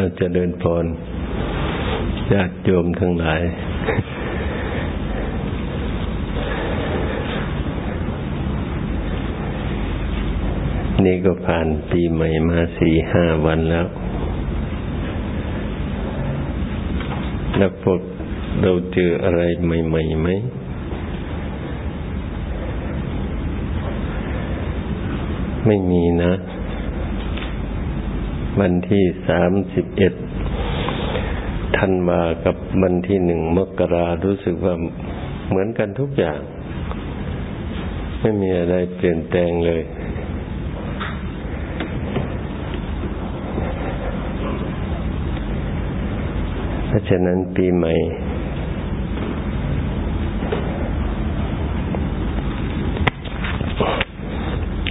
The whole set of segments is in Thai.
อาจจะเดินพรญาติโยมทั้งหลาย นี่ก็ผ่านปีใหม่มาสี่ห้าวันแล้ว แล้วพวกเราเจออะไรใหม่ๆไหมไม่มีนะ วันที่สามสิบเอ็ดธันวากับวันที่หนึ่งมกรารู้สึกว่าเหมือนกันทุกอย่าง ไม่มีอะไรเปลี่ยนแปลงเลย เพราะฉะนั้นปีใหม่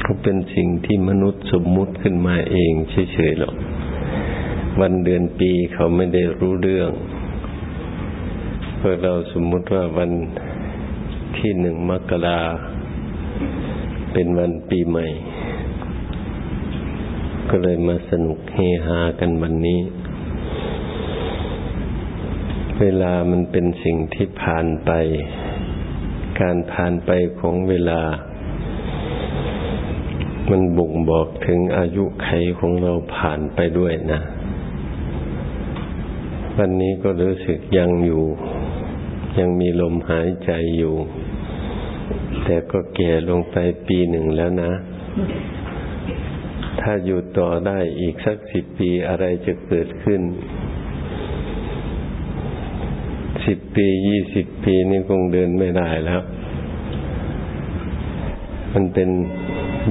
ก็ เป็นสิ่งที่มนุษย์สมมุติขึ้นมาเองเฉยๆหรอก วันเดือนปีเขาไม่ได้รู้เรื่องพวกเราสมมุติว่าวันที่หนึ่งมกราเป็นวันปีใหม่ ก็เลยมาสนุกเฮฮากันวันนี้ เวลามันเป็นสิ่งที่ผ่านไป การผ่านไปของเวลา มันบ่งบอกถึงอายุไขของเราผ่านไปด้วยนะ วันนี้ก็รู้สึกยังอยู่ ยังมีลมหายใจอยู่ แต่ก็แก่ลงไปปีหนึ่งแล้วนะ ถ้าอยู่ต่อได้อีกสักสิบปีอะไรจะเกิดขึ้น สิบปียี่สิบปีนี่คงเดินไม่ได้แล้ว มันเป็น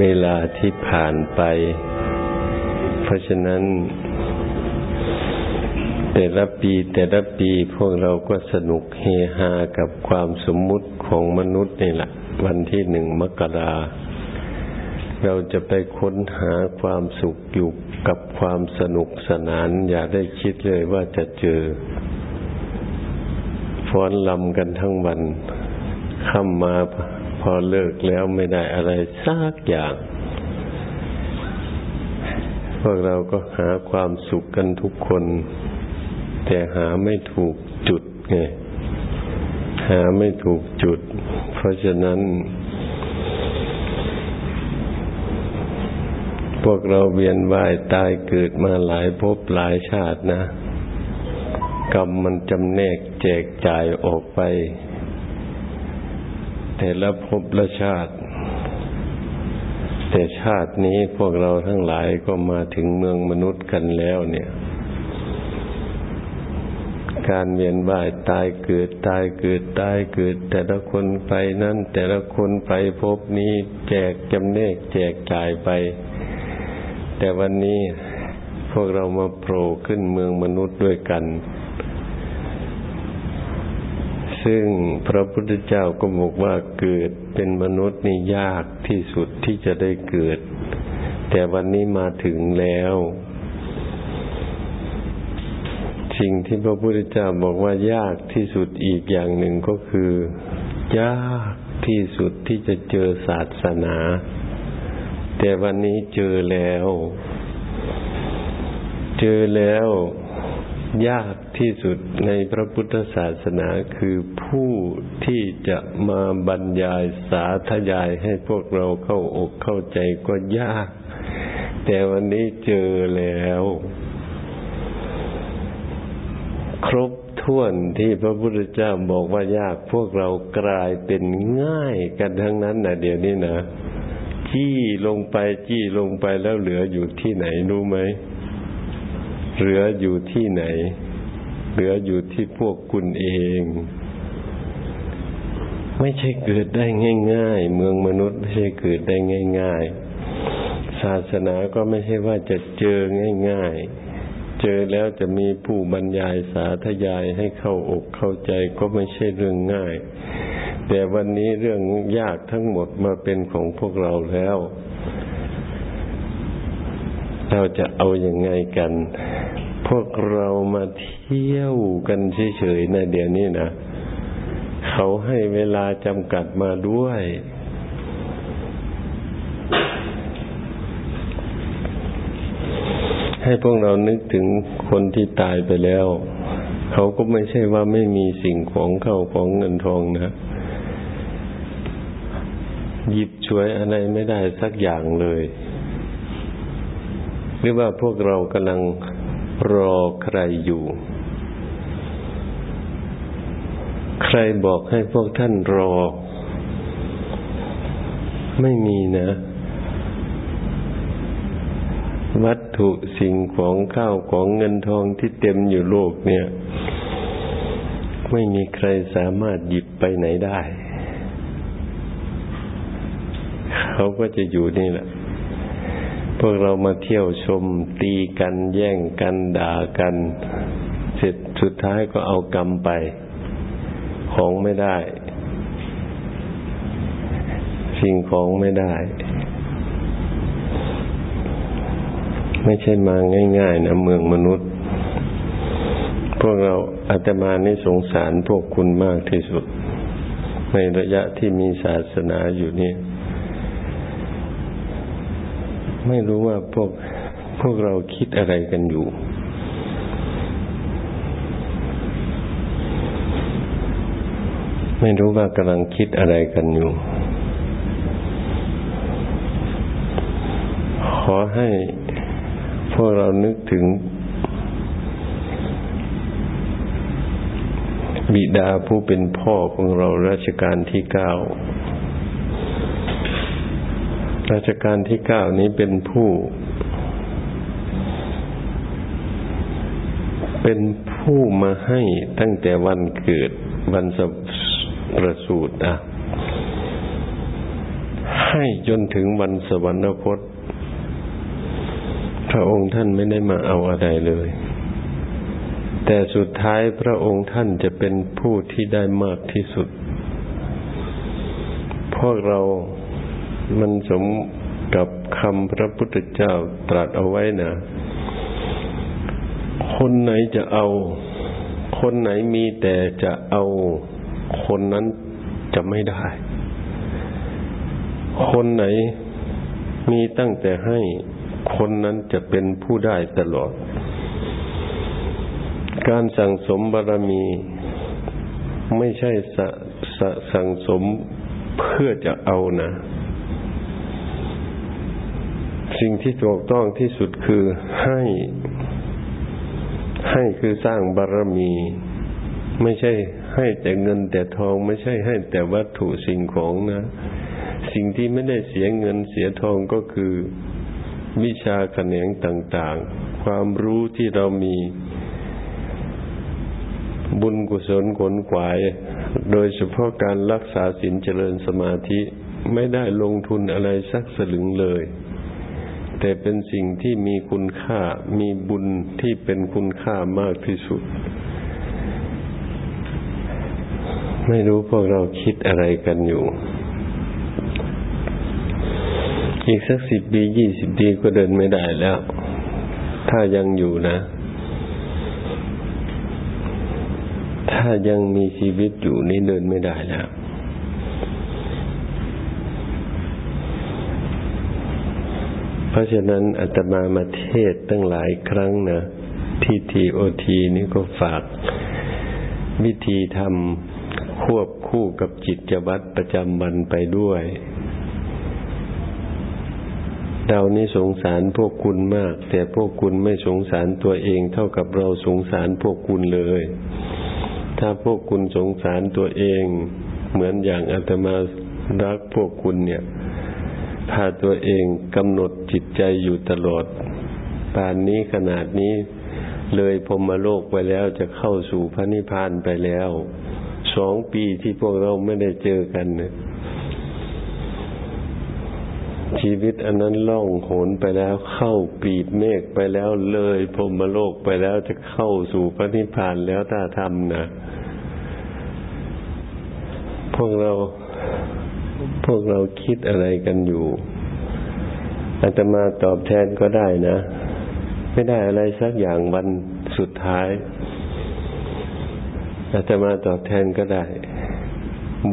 เวลาที่ผ่านไป เพราะฉะนั้น แต่ละปีแต่ละปีพวกเราก็สนุกเฮฮากับความสมมุติของมนุษย์นี่แหละวันที่หนึ่งมกราเราจะไปค้นหาความสุขอยู่กับความสนุกสนาน อย่าได้คิดเลยว่าจะเจอ ฟ้อนลำกันทั้งวันค่ำมา พอเลิกแล้วไม่ได้อะไรสักอย่าง พวกเราก็หาความสุขกันทุกคน แต่หาไม่ถูกจุดไงหาไม่ถูกจุด เพราะฉะนั้น พวกเราเวียนว่ายตายเกิดมาหลายภพหลายชาตินะ กรรมมันจำแนกแจกจ่ายออกไป แต่ละภพละชาติ แต่ชาตินี้พวกเราทั้งหลายก็มาถึงเมืองมนุษย์กันแล้วเนี่ย การเวียนว่ายตายเกิดตายเกิดตายเกิด แต่ละคนไปนั่นแต่ละคนไปพบนี้แจกจำแนกแจกจ่ายไป แต่วันนี้พวกเรามาโผล่ขึ้นเมืองมนุษย์ด้วยกัน ซึ่งพระพุทธเจ้าก็บอกว่าเกิดเป็นมนุษย์นี่ยากที่สุดที่จะได้เกิด แต่วันนี้มาถึงแล้ว สิ่งที่พระพุทธเจ้าบอกว่ายากที่สุดอีกอย่างหนึ่งก็คือ ยากที่สุดที่จะเจอศาสนา แต่วันนี้เจอแล้ว เจอแล้ว ยากที่สุดในพระพุทธศาสนาคือผู้ที่จะมาบรรยายสาธยายให้พวกเราเข้าอกเข้าใจก็ยาก แต่วันนี้เจอแล้ว ครบถ้วนที่พระพุทธเจ้าบอกว่ายากพวกเรากลายเป็นง่ายกันทั้งนั้นนะเดี๋ยวนี้นะ จี้ลงไปจี้ลงไปแล้วเหลืออยู่ที่ไหนรู้ไหม เหลืออยู่ที่ไหน เหลืออยู่ที่พวกคุณเอง ไม่ใช่เกิดได้ง่าย ๆ เมืองมนุษย์ไม่ใช่เกิดได้ง่าย ๆ ศาสนาก็ไม่ใช่ว่าจะเจอง่าย ๆ เจอแล้วจะมีผู้บรรยายสาธยายให้เข้าอกเข้าใจก็ไม่ใช่เรื่องง่าย แต่วันนี้เรื่องยากทั้งหมดมาเป็นของพวกเราแล้ว เราจะเอาอยัางไงกัน พวกเรามาเที่ยวกันเฉยๆนะเดี๋ยวนี้นะเขาให้เวลาจำกัดมาด้วยใให้พวกเรานึกถึงคนที่ตายไปแล้ว เขาก็ไม่ใช่ว่าไม่มีสิ่งของเข้าของเงินทองนะหยิบช่วยอะไรไม่ได้สักอย่างเลย หรือว่าพวกเรากำลังรอใครอยู่ ใครบอกให้พวกท่านรอ ไม่มีนะ วัตถุสิ่งของข้าวของเงินทองที่เต็มอยู่โลกเนี่ย ไม่มีใครสามารถหยิบไปไหนได้ เขาก็จะอยู่นี่แหละ พวกเรามาเที่ยวชมตีกันแย่งกันด่ากัน เสร็จสุดท้ายก็เอากรรมไป ของไม่ได้ สิ่งของไม่ได้ ไม่ใช่มาง่ายๆนะเมืองมนุษย์ พวกเราอาตมานี่สงสารพวกคุณมากที่สุด ในระยะที่มีศาสนาอยู่นี่ ไม่รู้ว่าพวกพวกเราคิดอะไรกันอยู่ ไม่รู้ว่ากำลังคิดอะไรกันอยู่ ขอให้พวกเรานึกถึง บิดาผู้เป็นพ่อของเราราชการที่เก้า ราชการที่เก้านี้เป็นผู้ เป็นผู้มาให้ตั้งแต่วันเกิดวันสประสูตรอะ ให้จนถึงวันสวรรคตพระองค์ท่านไม่ได้มาเอาอะไรเลย แต่สุดท้ายพระองค์ท่านจะเป็นผู้ที่ได้มากที่สุด พวกเรา มันสมกับคำพระพุทธเจ้าตรัสเอาไว้นะ คนไหนจะเอา คนไหนมีแต่จะเอา คนนั้นจะไม่ได้ คนไหนมีตั้งแต่ให้ คนนั้นจะเป็นผู้ได้ตลอด การสั่งสมบารมี ไม่ใช่สสสั่งสมเพื่อจะเอานะ สิ่งที่ถูกต้องที่สุดคือให้ ให้คือสร้างบารมี ไม่ใช่ให้แต่เงินแต่ทองไม่ใช่ให้แต่วัตถุสิ่งของนะ สิ่งที่ไม่ได้เสียเงินเสียทองก็คือ วิชาแขนงต่าง ๆ ความรู้ที่เรามีบุญกุศลขนขวาย โดยเฉพาะการรักษาศีลเจริญสมาธิไม่ได้ลงทุนอะไรสักสลึงเลย แต่เป็นสิ่งที่มีคุณค่ามีบุญที่เป็นคุณค่ามากที่สุด ไม่รู้พวกเราคิดอะไรกันอยู่ อีกสักสิบปียี่สิบปีก็เดินไม่ได้แล้ว ถ้ายังอยู่นะ ถ้ายังมีชีวิตอยู่นี่เดินไม่ได้แล้ว เพ ราะฉะนั้นอาตมามาเทศตั้งหลายครั้งนะที่ทีโอทีนี่ก็ฝาก วิธีทำควบคู่กับจิตวัตรประจำวันไปด้วย เรานี่สงสารพวกคุณมาก แต่พวกคุณไม่สงสารตัวเองเท่ากับเราสงสารพวกคุณเลย ถ้าพวกคุณสงสารตัวเอง เหมือนอย่างอาตมารักพวกคุณเนี่ย พาตัวเองกำหนดจิตใจอยู่ตลอดป่านนี้ขนาดนี้เลยพรมโลกไปแล้วจะเข้าสู่พระนิพพานไปแล้ว สองปีที่พวกเราไม่ได้เจอกันชีวิตอันนั้นล่องหนไปแล้วเข้าปีบเมฆไปแล้วเลยพรมโลกไปแล้วจะเข้าสู่พระนิพพานแล้วถ้าทำนะ พวกเรา พวกเราคิดอะไรกันอยู่อาตมาตอบแทนก็ได้นะ ไม่ได้อะไรสักอย่างวันสุดท้ายอาตมาตอบแทนก็ได้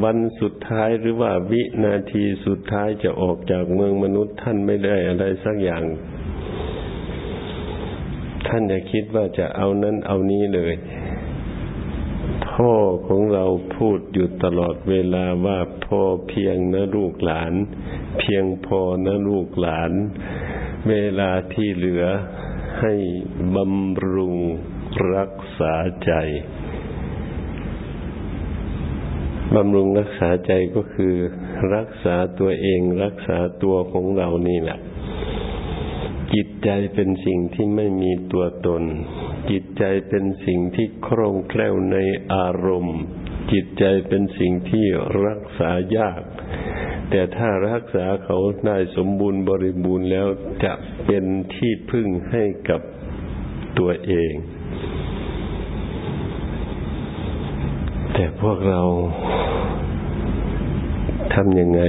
วันสุดท้ายหรือว่าวินาทีสุดท้ายจะออกจากเมืองมนุษย์ท่านไม่ได้อะไรสักอย่าง ท่านอย่าคิดว่าจะเอานั้นเอานี้เลย พ่อของเราพูดอยู่ตลอดเวลาว่าพอเพียงนะลูกหลาน เพียงพอนะลูกหลาน เวลาที่เหลือให้บำรุงรักษาใจบำรุงรักษาใจก็คือ รักษาตัวเองรักษาตัวของเรานี่แหละ จิตใจเป็นสิ่งที่ไม่มีตัวตน จิตใจเป็นสิ่งที่คล่องแคล่วในอารมณ์ จิตใจเป็นสิ่งที่รักษายาก แต่ถ้ารักษาเขาได้สมบูรณ์บริบูรณ์แล้วจะเป็นที่พึ่งให้กับตัวเอง แต่พวกเราทำยังไง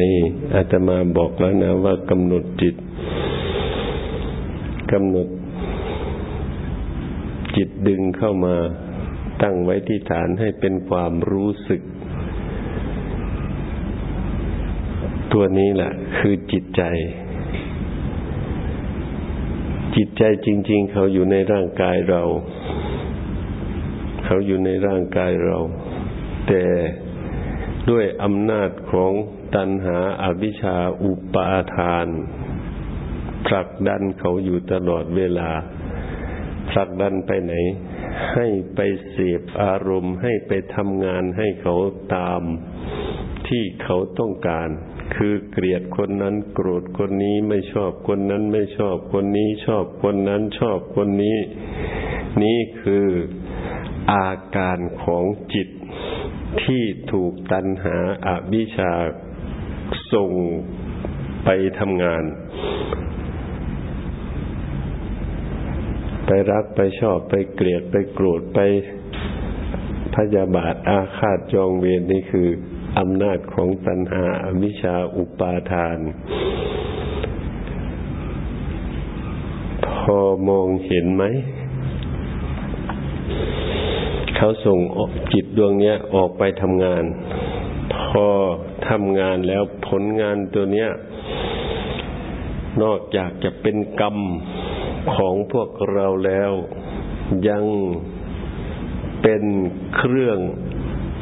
อาตมาบอกแล้วนะว่ากำหนดจิตกำหนด จิตดึงเข้ามาตั้งไว้ที่ฐานให้เป็นความรู้สึก ตัวนี้แหละคือจิตใจ จิตใจจริง ๆ เขาอยู่ในร่างกายเรา เขาอยู่ในร่างกายเรา แต่ด้วยอำนาจของตัณหาอาวิชชาอุปาทานผลักดันเขาอยู่ตลอดเวลา ผลักดันไปไหน ให้ไปเสพอารมณ์ให้ไปทำงานให้เขาตามที่เขาต้องการ คือเกลียดคนนั้น โกรธคนนี้ไม่ชอบคนนั้นไม่ชอบคนนี้ชอบคนนั้นชอบคนนี้ นี่คืออาการของจิตที่ถูกตัณหาอาวิชชาส่งไปทำงาน ไปรักไปชอบไปเกลียดไปโกรธไปพยาบาทอาฆาตจองเวรนี่คืออำนาจของตัณหาอวิชชาอุปาทาน พอมองเห็นไหม เขาส่งจิตดวงนี้ออกไปทำงาน พอทำงานแล้วผลงานตัวเนี้ย นอกจากจะเป็นกรรม ของพวกเราแล้วยังเป็นเครื่อง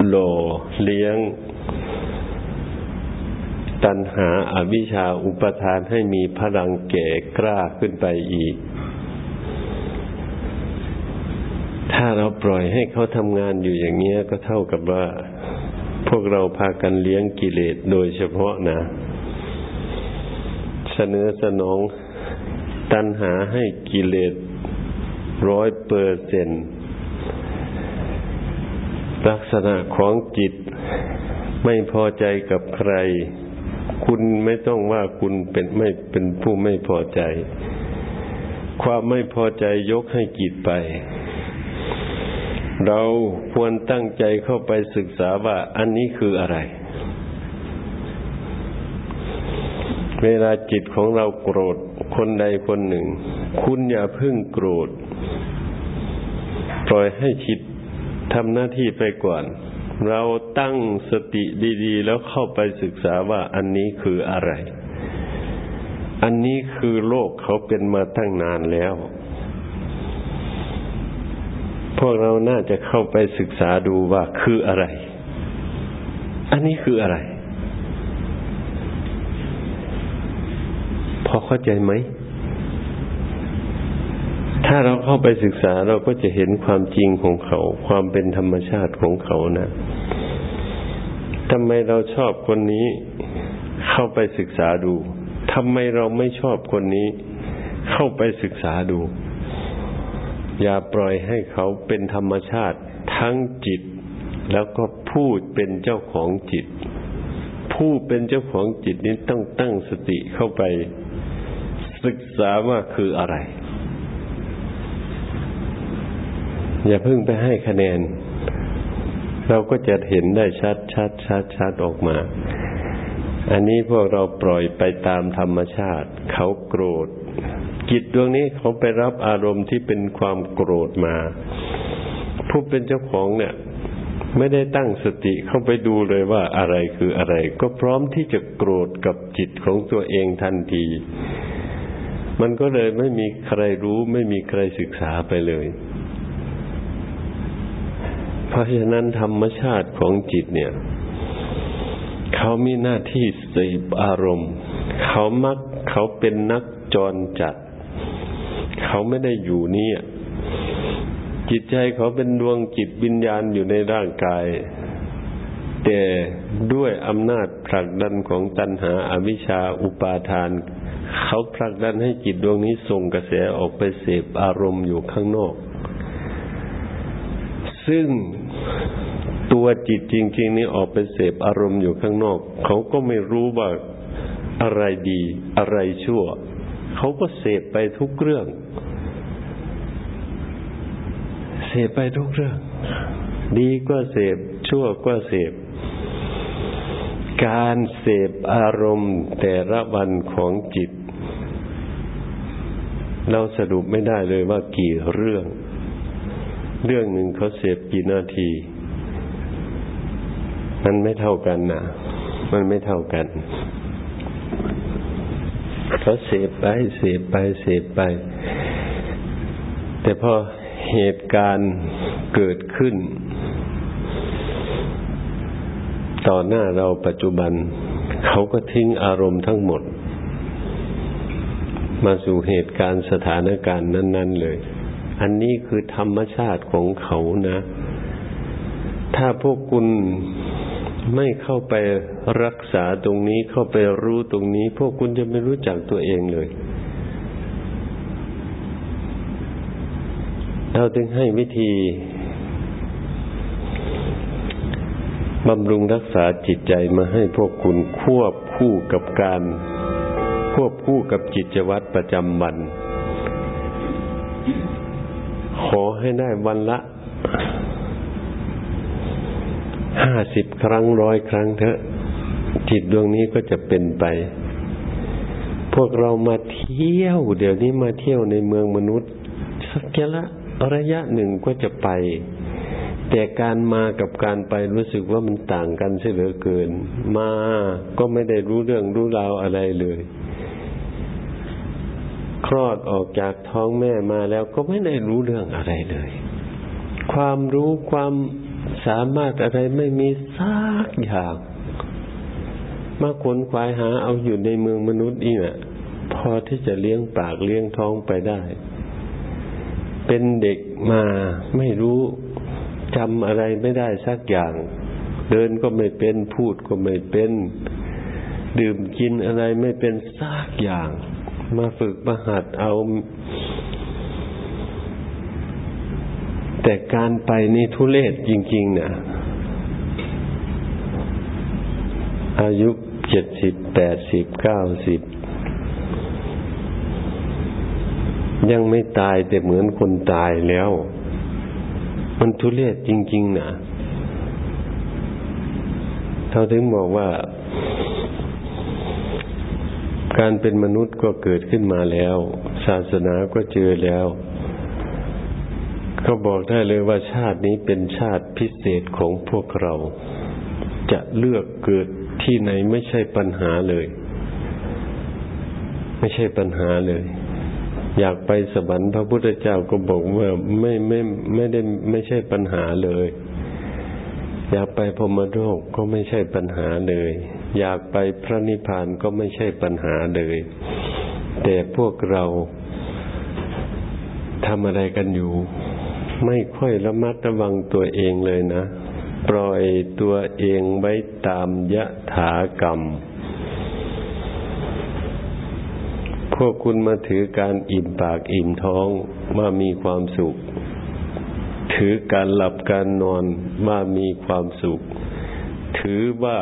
หล่อเลี้ยง ตัณหาอาวิชชาอุปทานให้มีพลังแก่กล้าขึ้นไปอีก ถ้าเราปล่อยให้เขาทำงานอยู่อย่างเงี้ยก็เท่ากับว่า พวกเราพากันเลี้ยงกิเลสโดยเฉพาะนะ เสนอสนอง ตัณหาให้กิเลสร้อยเปอร์เซนลักษณะของจิตไม่พอใจกับใคร คุณไม่ต้องว่าคุณเป็นไม่เป็นผู้ไม่พอใจ ความไม่พอใจยกให้จิตไป เราควรตั้งใจเข้าไปศึกษาว่าอันนี้คืออะไร เวลาจิตของเราโกรธคนใดคนหนึ่ง คุณอย่าพึ่งโกรธ ปล่อยให้จิตทำหน้าที่ไปก่อน เราตั้งสติดีๆ แล้วเข้าไปศึกษาว่าอันนี้คืออะไร อันนี้คือโลกเขาเป็นมาตั้งนานแล้ว พวกเราน่าจะเข้าไปศึกษาดูว่าคืออะไร อันนี้คืออะไร พ อเข้าใจไหม ถ้าเราเข้าไปศึกษาเราก็จะเห็นความจริงของเขา ความเป็นธรรมชาติของเขานะทำไมเราชอบคนนี้เข้าไปศึกษาดูทำไมเราไม่ชอบคนนี้ เข้าไปศึกษาดู อย่าปล่อยให้เขาเป็นธรรมชาติทั้งจิต แล้วก็พูดเป็นเจ้าของจิต ผู้เป็นเจ้าของจิตนี้ต้องตั้งสติเข้าไป ศึกษาว่าคืออะไร อย่าเพิ่งไปให้คะแนน เราก็จะเห็นได้ชัดชัดชัดชัดออกมา อันนี้พวกเราปล่อยไปตามธรรมชาติ เขาโกรธจิตดวงนี้เขาไปรับอารมณ์ที่เป็นความโกรธมา ผู้เป็นเจ้าของเนี่ยไม่ได้ตั้งสติเข้าไปดูเลยว่าอะไรคืออะไร ก็พร้อมที่จะโกรธกับจิตของตัวเองทันที มันก็เลยไม่มีใครรู้ ไม่มีใครศึกษาไปเลย เพราะฉะนั้นธรรมชาติของจิตเนี่ย เขามีหน้าที่เสพอารมณ์ เขามักเขาเป็นนักจรจัด เขาไม่ได้อยู่นี่จิตใจเขาเป็นดวงจิตวิญญาณอยู่ในร่างกาย แต่ด้วยอำนาจผลักดันของตัณหาอาวิชชาอุปาทาน เขาผลักดันให้จิตดวงนี้ส่งกระแสออกไปเสพอารมณ์อยู่ข้างนอก ซึ่งตัวจิตจริง ๆ นี้ออกไปเสพอารมณ์อยู่ข้างนอก เขาก็ไม่รู้ว่าอะไรดีอะไรชั่ว เขาก็เสพไปทุกเรื่อง เสพไปทุกเรื่อง ดีก็เสพชั่วก็เสพการเสพอารมณ์แต่ละวันของจิต เราสรุปไม่ได้เลยว่ากี่เรื่อง เรื่องหนึ่งเขาเสพกี่นาที มันไม่เท่ากันนะมันไม่เท่ากันเขาเสพไปเสพไปเสพไป แต่พอเหตุการณ์เกิดขึ้น ต่อหน้าเราปัจจุบัน เขาก็ทิ้งอารมณ์ทั้งหมด มาสู่เหตุการณ์สถานการณ์นั้น ๆ เลย อันนี้คือธรรมชาติของเขานะ ถ้าพวกคุณไม่เข้าไปรักษาตรงนี้เข้าไปรู้ตรงนี้ พวกคุณจะไม่รู้จักตัวเองเลยเราจึงให้วิธีบำรุงรักษาจิตใจมาให้พวกคุณควบคู่กับการ ควบคู่กับจิตวัตรประจำวัน ขอให้ได้วันละห้าสิบครั้งร้อยครั้งเถอะจิตดวงนี้ก็จะเป็นไป พวกเรามาเที่ยว เดี๋ยวนี้มาเที่ยวในเมืองมนุษย์ สักแค่ละระยะหนึ่งก็จะไป แต่การมากับการไปรู้สึกว่ามันต่างกันเสียเหลือเกิน มาก็ไม่ได้รู้เรื่องรู้ราวอะไรเลย คลอดออกจากท้องแม่มาแล้วก็ไม่ได้รู้เรื่องอะไรเลย ความรู้ความสามารถอะไรไม่มีสักอย่างมาขนควายหาเอาอยู่ในเมืองมนุษย์อีกอะพอที่จะเลี้ยงปากเลี้ยงท้องไปได้ เป็นเด็กมาไม่รู้จำอะไรไม่ได้สักอย่าง เดินก็ไม่เป็นพูดก็ไม่เป็น ดื่มกินอะไรไม่เป็นสักอย่าง มาฝึกมาหัดเอา แต่การไปนี่ทุเลศจริงๆนะอายุเจ็ดสิบแปดสิบเก้าสิบยังไม่ตายแต่เหมือนคนตายแล้ว มันทุเรศจริง ๆนะเขาถึงบอกว่า การเป็นมนุษย์ก็เกิดขึ้นมาแล้ว ศาสนาก็เจอแล้วเขาบอกได้เลยว่าชาตินี้เป็นชาติพิเศษของพวกเรา จะเลือกเกิดที่ไหนไม่ใช่ปัญหาเลย ไม่ใช่ปัญหาเลย อยากไปสวรรค์พระพุทธเจ้าก็บอกว่าไม่ไม่ไม่ได้ไม่ใช่ปัญหาเลย อยากไปพรมโลกก็ไม่ใช่ปัญหาเลย อยากไปพระนิพพานก็ไม่ใช่ปัญหาเลย แต่พวกเราทำอะไรกันอยู่ ไม่ค่อยระมัดระวังตัวเองเลยนะ ปล่อยตัวเองไว้ตามยะถากรรมพวกคุณมาถือการอิ่มปากอิ่มท้องว่ามีความสุข ถือการหลับการนอนว่ามีความสุข ถือว่า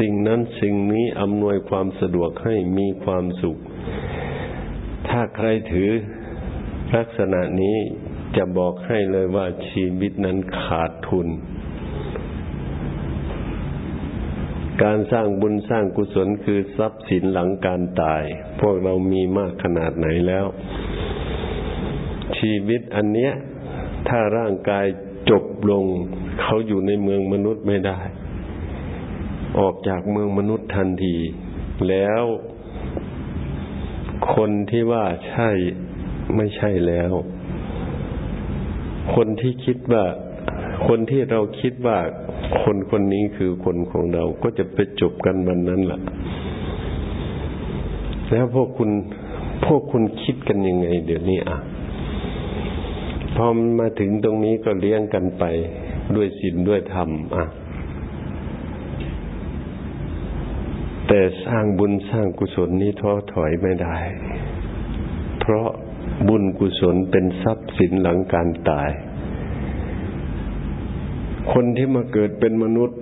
สิ่งนั้นสิ่งนี้อำนวยความสะดวกให้มีความสุข ถ้าใครถือลักษณะนี้จะบอกให้เลยว่าชีวิตนั้นขาดทุน การสร้างบุญสร้างกุศลคือทรัพย์สินหลังการตาย พวกเรามีมากขนาดไหนแล้ว ชีวิตอันเนี้ย ถ้าร่างกายจบลง เขาอยู่ในเมืองมนุษย์ไม่ได้ ออกจากเมืองมนุษย์ทันที แล้วคนที่ว่าใช่ไม่ใช่แล้ว คนที่คิดว่า คนที่เราคิดว่าคนคนนี้คือคนของเรา ก็จะไปจบกันวันนั้นล่ะ แล้วพวกคุณพวกคุณคิดกันยังไง เดี๋ยวนี้อะ พอมาถึงตรงนี้ก็เลี้ยงกันไปด้วยศีลด้วยธรรม อะ แต่สร้างบุญสร้างกุศลนี้ท้อถอยไม่ได้ เพราะบุญกุศลเป็นทรัพย์สินหลังการตาย คนที่มาเกิดเป็นมนุษย์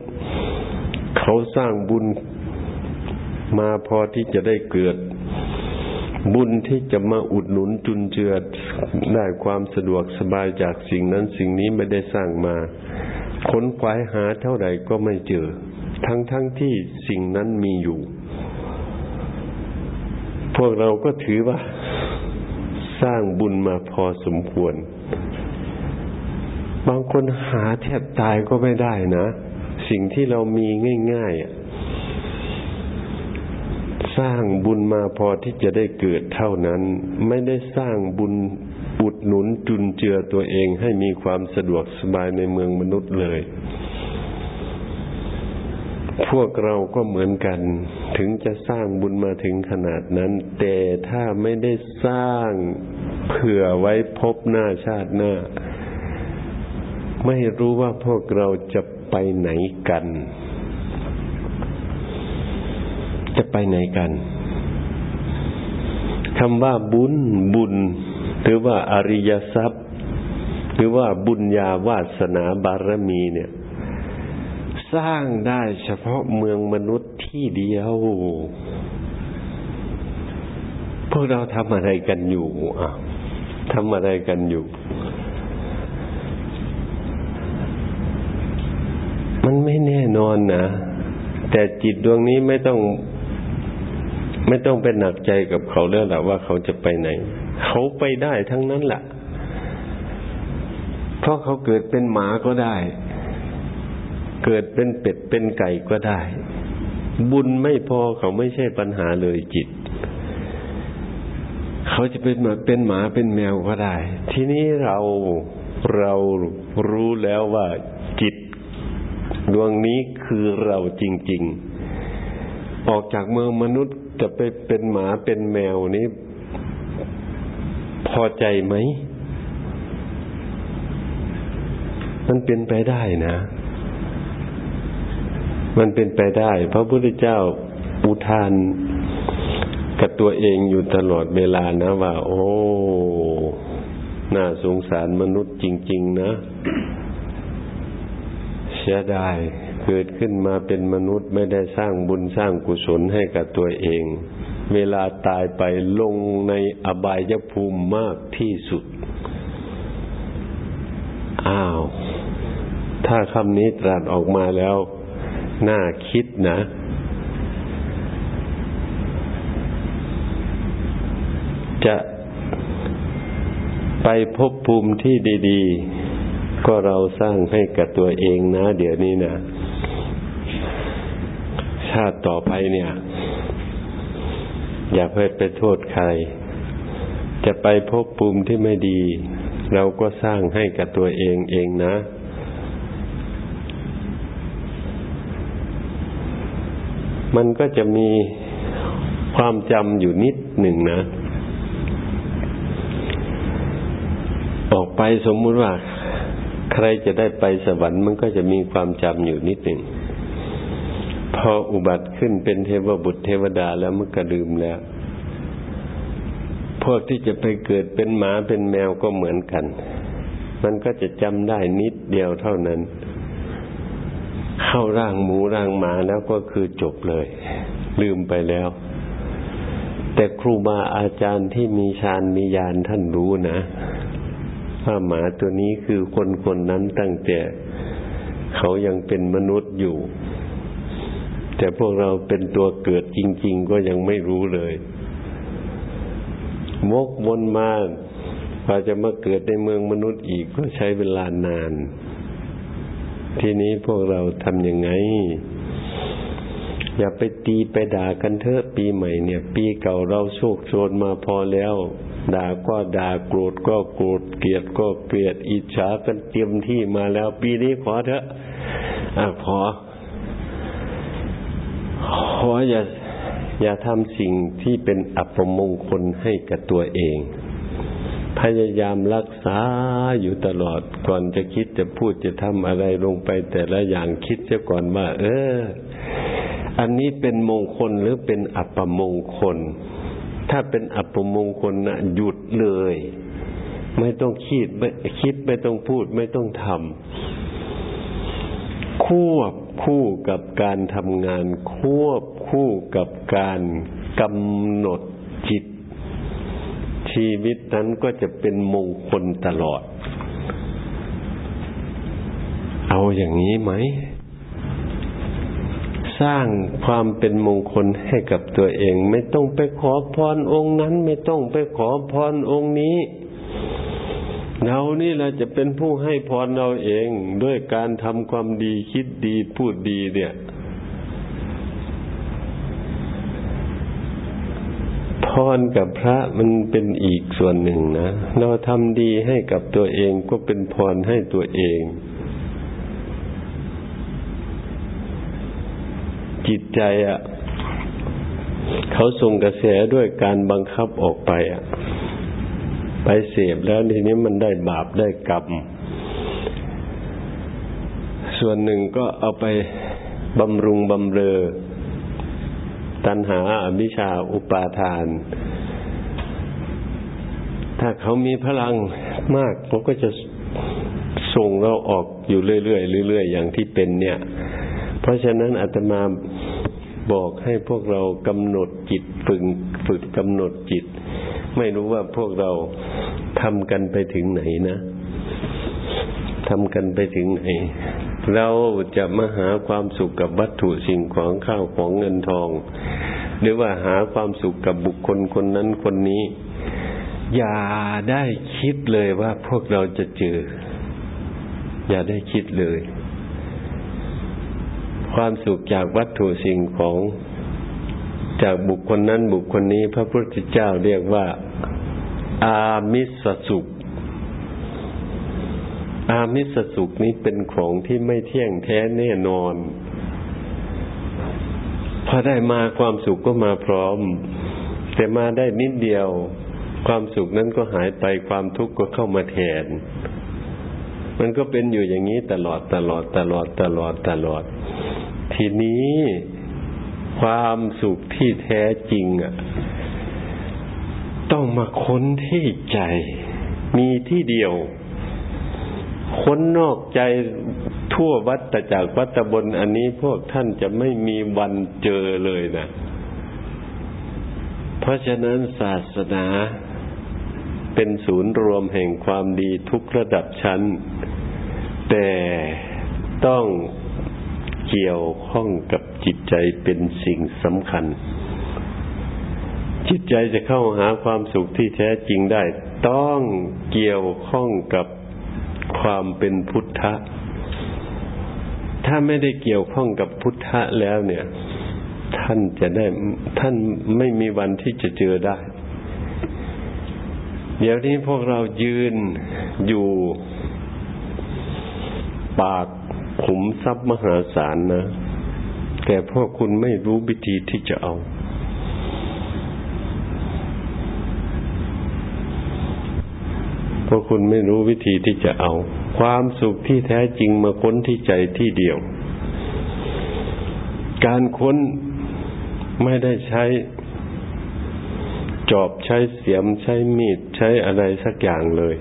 เขาสร้างบุญมาพอที่จะได้เกิด บุญที่จะมาอุดหนุนจุนเจือได้ความสะดวกสบายจากสิ่งนั้นสิ่งนี้ไม่ได้สร้างมา ค้นคว้าหาเท่าไหร่ก็ไม่เจอ ทั้งทั้งที่สิ่งนั้นมีอยู่ พวกเราก็ถือว่า สร้างบุญมาพอสมควร บางคนหาแทบตายก็ไม่ได้นะ สิ่งที่เรามีง่ายๆ สร้างบุญมาพอที่จะได้เกิดเท่านั้น ไม่ได้สร้างบุญอุดหนุนจุนเจือตัวเองให้มีความสะดวกสบายในเมืองมนุษย์เลย พวกเราก็เหมือนกัน ถึงจะสร้างบุญมาถึงขนาดนั้น แต่ถ้าไม่ได้สร้างเผื่อไว้พบหน้าชาติหน้า ไม่รู้ว่าพวกเราจะไปไหนกัน จะไปไหนกันคำว่าบุญบุญ หรือว่าอริยทรัพย์ หรือว่าบุญญาวาสนาบารมีเนี่ย สร้างได้เฉพาะเมืองมนุษย์ที่เดียว พวกเราทำอะไรกันอยู่อะทำอะไรกันอยู่ มันไม่แน่นอนนะแต่จิตดวงนี้ไม่ต้องไม่ต้องเป็นหนักใจกับเขาแล้วแหละว่าเขาจะไปไหน เขาไปได้ทั้งนั้นแหละเพราะเขาเกิดเป็นหมาก็ได้ เกิดเป็นเป็ดเป็นไก่ก็ได้ บุญไม่พอเขาไม่ใช่ปัญหาเลยจิต เขาจะเป็นมาเป็นหมาเป็นแมวก็ได้ ทีนี้เราเรารู้แล้วว่าจิตดวงนี้คือเราจริง ๆ ออกจากเมืองมนุษย์จะไปเป็นหมาเป็นแมวนี้ พอใจไหม มันเป็นไปได้นะ มันเป็นไปได้ พระพุทธเจ้าอุทานกับตัวเองอยู่ตลอดเวลานะว่า โอ้ น่าสงสารมนุษย์จริง ๆ นะเสียดายเกิดขึ้นมาเป็นมนุษย์ไม่ได้สร้างบุญสร้างกุศลให้กับตัวเอง เวลาตายไปลงในอบายภูมิมากที่สุด อ้าว ถ้าคำนี้ตรัสออกมาแล้ว น่าคิดนะ จะไปพบภูมิที่ดี ๆ ก็เราสร้างให้กับตัวเองนะ เดี๋ยวนี้นะ ชาติต่อไปเนี่ย อย่าเพิ่ไปโทษใคร จะไปพบภูมิที่ไม่ดี เราก็สร้างให้กับตัวเองเองนะ มันก็จะมีความจำอยู่นิดหนึ่งนะ ออกไปสมมุติว่า ใครจะได้ไปสวรรค์มันก็จะมีความจำอยู่นิดหนึ่ง พออุบัติขึ้นเป็นเทวบุตรเทวดาแล้วมันก็ลืมแล้ว พวกที่จะไปเกิดเป็นหมาเป็นแมวก็เหมือนกัน มันก็จะจำได้นิดเดียวเท่านั้น เข้าร่างหมูร่างหมาแล้วก็คือจบเลย ลืมไปแล้ว แต่ครูบาอาจารย์ที่มีฌานมีญาณท่านรู้นะว่าหมาตัวนี้คือคนคนนั้นตั้งแต่เขายังเป็นมนุษย์อยู่ แต่พวกเราเป็นตัวเกิดจริง ๆ ก็ยังไม่รู้เลยมกวนมาพอจะมาเกิดในเมืองมนุษย์อีกก็ใช้เวลานาน ทีนี้พวกเราทำยังไง อย่าไปตีไปด่ากันเถอะปีใหม่เนี่ย ปีเก่าเราโชคโชนมาพอแล้ว ด่าก็ด่าโกรธก็โกรธเกลียดก็เกลียดอิจฉากันเตรียมที่มาแล้ว ปีนี้ขอเถอะอะขอขออย่าอย่าทำสิ่งที่เป็นอัปมงคลให้กับตัวเอง พยายามรักษาอยู่ตลอดก่อนจะคิดจะพูดจะทำอะไรลงไป แต่ละอย่างคิดเสียก่อนว่า เออ อันนี้เป็นมงคลหรือเป็นอัปมงคล ถ้าเป็นอัปมงคลนะหยุดเลย ไม่ต้องคิดไม่คิดไม่ต้องพูดไม่ต้องทำควบคู่กับการทำงาน ควบคู่กับการกำหนดจิต ชีวิตนั้นก็จะเป็นมงคลตลอด เอาอย่างนี้ไหม สร้างความเป็นมงคลให้กับตัวเอง ไม่ต้องไปขอพรองค์นั้น ไม่ต้องไปขอพรองค์นี้เรานี่เราจะเป็นผู้ให้พรเราเองด้วยการทำความดีคิดดีพูดดีเนี่ย รกับพระมันเป็นอีกส่วนหนึ่งนะ เราทำดีให้กับตัวเองก็เป็นพรให้ตัวเอง จิตใจอะ่ะ เขาส่งกระแสด้วยการบังคับออกไปอะ่ะ ไปเสพแล้วทีนี้มันได้บาปได้กรรม ส่วนหนึ่งก็เอาไปบำรุงบำเรอ ตัณหาอวิชชาอุปาทาน ถ้าเขามีพลังมากเขาก็จะส่งเราออกอยู่เรื่อยๆเรื่อยๆอย่างที่เป็นเนี่ย เพราะฉะนั้นอาตมาบอกให้พวกเรากำหนดจิตฝึกฝึกกำหนดจิต ไม่รู้ว่าพวกเราทำกันไปถึงไหนนะทำกันไปถึงไหน เราจะมาหาความสุขกับวัตถุสิ่งของข้าวของเงินทอง หรือว่าหาความสุขกับบุคคลคนนั้นคนนี้ อย่าได้คิดเลยว่าพวกเราจะเจอ อย่าได้คิดเลย ความสุขจากวัตถุสิ่งของ จากบุคคลนั้นบุคคลนี้ พระพุทธเจ้าเรียกว่า อามิสสุข อามิสสุขนี้เป็นของที่ไม่เที่ยงแท้แน่นอน พอได้มาความสุขก็มาพร้อม แต่มาได้นิดเดียว ความสุขนั้นก็หายไปความทุกข์ก็เข้ามาแทน มันก็เป็นอยู่อย่างนี้ตลอดตลอดตลอดตลอดตลอด ทีนี้ความสุขที่แท้จริงอะ ต้องมาค้นที่ใจ มีที่เดียว คนนอกใจทั่ววัตจากวัตบนอันนี้พวกท่านจะไม่มีวันเจอเลยนะ เพราะฉะนั้นศาสนาเป็นศูนย์รวมแห่งความดีทุกระดับชั้น แต่ต้องเกี่ยวข้องกับจิตใจเป็นสิ่งสำคัญ จิตใจจะเข้าหาความสุขที่แท้จริงได้ ต้องเกี่ยวข้องกับ ความเป็นพุทธะ ถ้าไม่ได้เกี่ยวข้องกับพุทธะแล้วเนี่ย ท่านจะได้ท่านไม่มีวันที่จะเจอได้ เดี๋ยวนี้พวกเรายืนอยู่ ปากขุมทรัพย์มหาศาลนะ แต่พวกคุณไม่รู้วิธีที่จะเอา พวกคุณไม่รู้วิธีที่จะเอา ความสุขที่แท้จริงมาค้นที่ใจที่เดียว การค้นไม่ได้ใช้ จอบใช้เสียมใช้มีดใช้อะไรสักอย่างเลย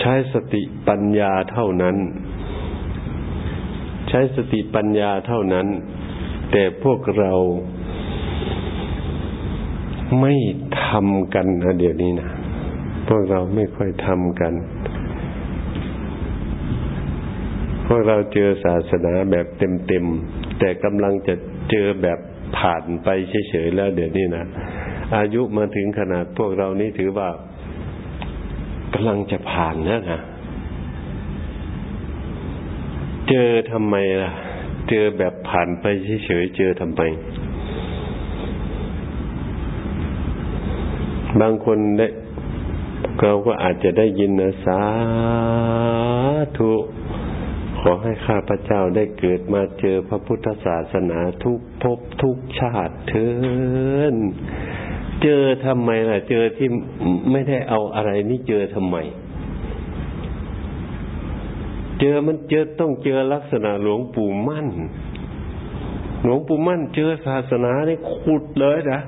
ใช้สติปัญญาเท่านั้น ใช้สติปัญญาเท่านั้น แต่พวกเราไม่ทำกันนะเดี๋ยวนี้นะ พวกเราไม่ค่อยทำกัน พวกเราเจอศาสนาแบบเต็มๆ แต่กำลังจะเจอแบบผ่านไปเฉยๆแล้วเดี๋ยวนี้นะอายุมาถึงขนาดพวกเรานี้ถือว่ากำลังจะผ่านแล้วนะเจอทำไมล่ะ เจอแบบผ่านไปเฉยๆเจอทำไมบางคนได้ เราก็อาจจะได้ยินนะสาธุ ขอให้ข้าพเจ้าได้เกิดมาเจอพระพุทธศาสนาทุกภพทุกชาติเถินเจอทำไมล่ะ เจอที่ไม่ได้เอาอะไรนี่เจอทำไม เจอมันเจอต้องเจอลักษณะหลวงปู่มั่น หลวงปู่มั่นเจอศาสนานี่ขุดเลยนะ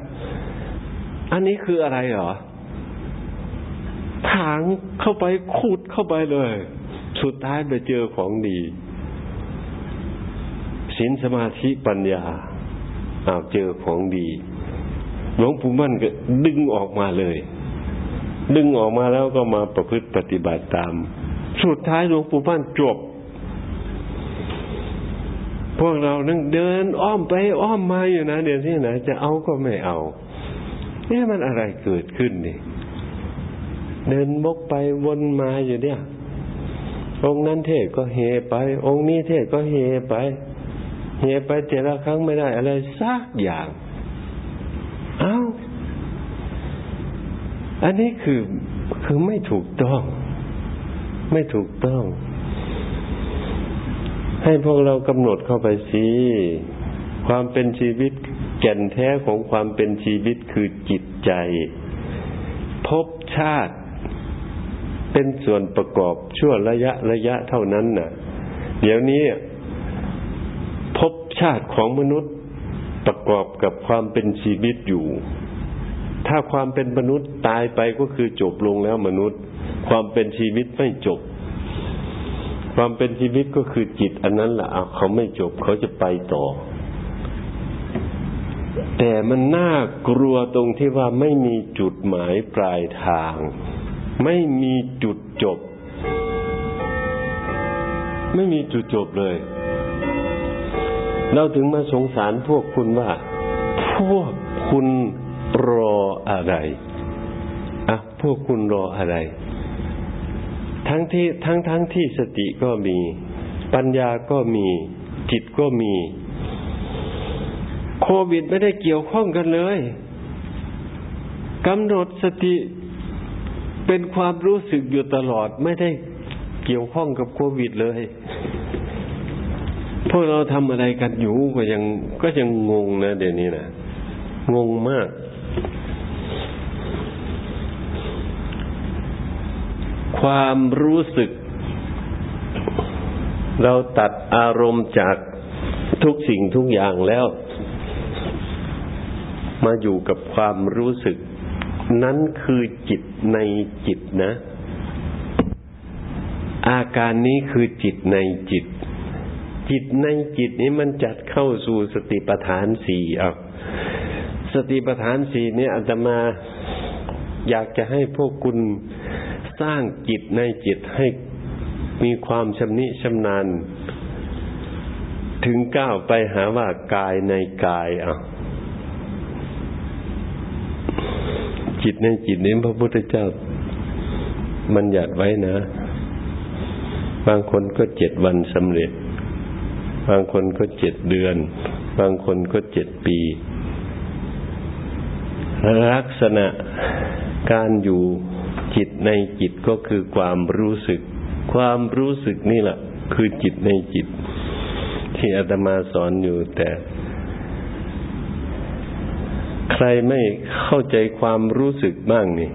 อันนี้คืออะไรเหรอ ถางเข้าไปขุดเข้าไปเลย สุดท้ายไปเจอของดีศีลสมาธิปัญญาอาเจอของดีหลวงปู่มั่นก็ดึงออกมาเลย ดึงออกมาแล้วก็มาประพฤติปฏิบัติตาม สุดท้ายหลวงปู่มั่นจบ พวกเรานั่งเดินอ้อมไปอ้อมมาอยู่นะเดี๋ยวที่ไหนจะเอาก็ไม่เอาเนี่ยมันอะไรเกิดขึ้นนี่ เดินบกไปวนมาอยู่เนี่ย องค์นั้นเทศก็เฮไป องค์นี้เทศก็เฮไป เฮไปแต่ละครั้งไม่ได้อะไรสักอย่างอ้าวอันนี้คือคือไม่ถูกต้อง ไม่ถูกต้อง ให้พวกเรากำหนดเข้าไปสิความเป็นชีวิตแก่นแท้ของความเป็นชีวิตคือจิตใจ พบชาติ เป็นส่วนประกอบชั่วระยะระยะเท่านั้นน่ะ เดี๋ยวนี้พบชาติของมนุษย์ประกอบกับความเป็นชีวิตอยู่ ถ้าความเป็นมนุษย์ตายไปก็คือจบลงแล้วมนุษย์ ความเป็นชีวิตไม่จบ ความเป็นชีวิตก็คือจิต อันนั้นแหละเขาไม่จบเขาจะไปต่อ แต่มันน่ากลัวตรงที่ว่าไม่มีจุดหมายปลายทาง ไม่มีจุดจบ ไม่มีจุดจบเลย เราถึงมาสงสารพวกคุณว่า พวกคุณรออะไรอะพวกคุณรออะไร ทั้งที่ทั้งทั้งที่สติก็มี ปัญญาก็มี จิตก็มี โควิดไม่ได้เกี่ยวข้องกันเลยกำหนดสติ เป็นความรู้สึกอยู่ตลอดไม่ได้เกี่ยวข้องกับโควิดเลยพวกเราทำอะไรกันอยู่ก็ยังก็ยังงงนะเดี๋ยวนี้นะงงมาก ความรู้สึก เราตัดอารมณ์จากทุกสิ่งทุกอย่างแล้ว มาอยู่กับความรู้สึก นั้นคือจิตในจิตนะ อาการนี้คือจิตในจิต จิตในจิตนี้มันจัดเข้าสู่สติปัฏฐานสี่อะสติปัฏฐานสี่นี้อาตมาอยากจะให้พวกคุณสร้างจิตในจิตให้มีความชำนิชำนาญ ถึงก้าวไปหาว่ากายในกายอะ จิตในจิตนี้พระพุทธเจ้ามันหยัดไว้นะ บางคนก็เจ็ดวันสำเร็จ บางคนก็เจ็ดเดือน บางคนก็เจ็ดปี ลักษณะการอยู่จิตในจิตก็คือความรู้สึก ความรู้สึกนี่แหละคือจิตในจิต ที่อาตมาสอนอยู่แต่ ใครไม่เข้าใจความรู้สึกบ้างนี่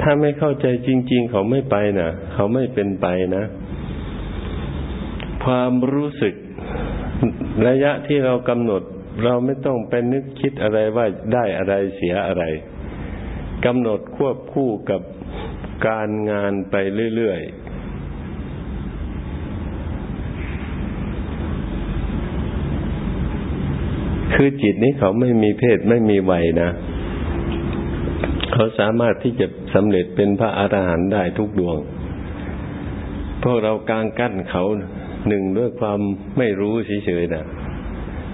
ถ้าไม่เข้าใจจริง ๆ เขาไม่ไปนะเขาไม่เป็นไปนะ ความรู้สึกระยะที่เรากำหนด เราไม่ต้องไปนึกคิดอะไรว่าได้อะไรเสียอะไรกำหนดควบคู่กับการงานไปเรื่อย คือจิตนี้เขาไม่มีเพศไม่มีวัยนะเขาสามารถที่จะสำเร็จเป็นพระอรหันต์ได้ทุกดวง พวกเรากางกั้นเขาหนึ่งด้วยความไม่รู้เฉยๆนะ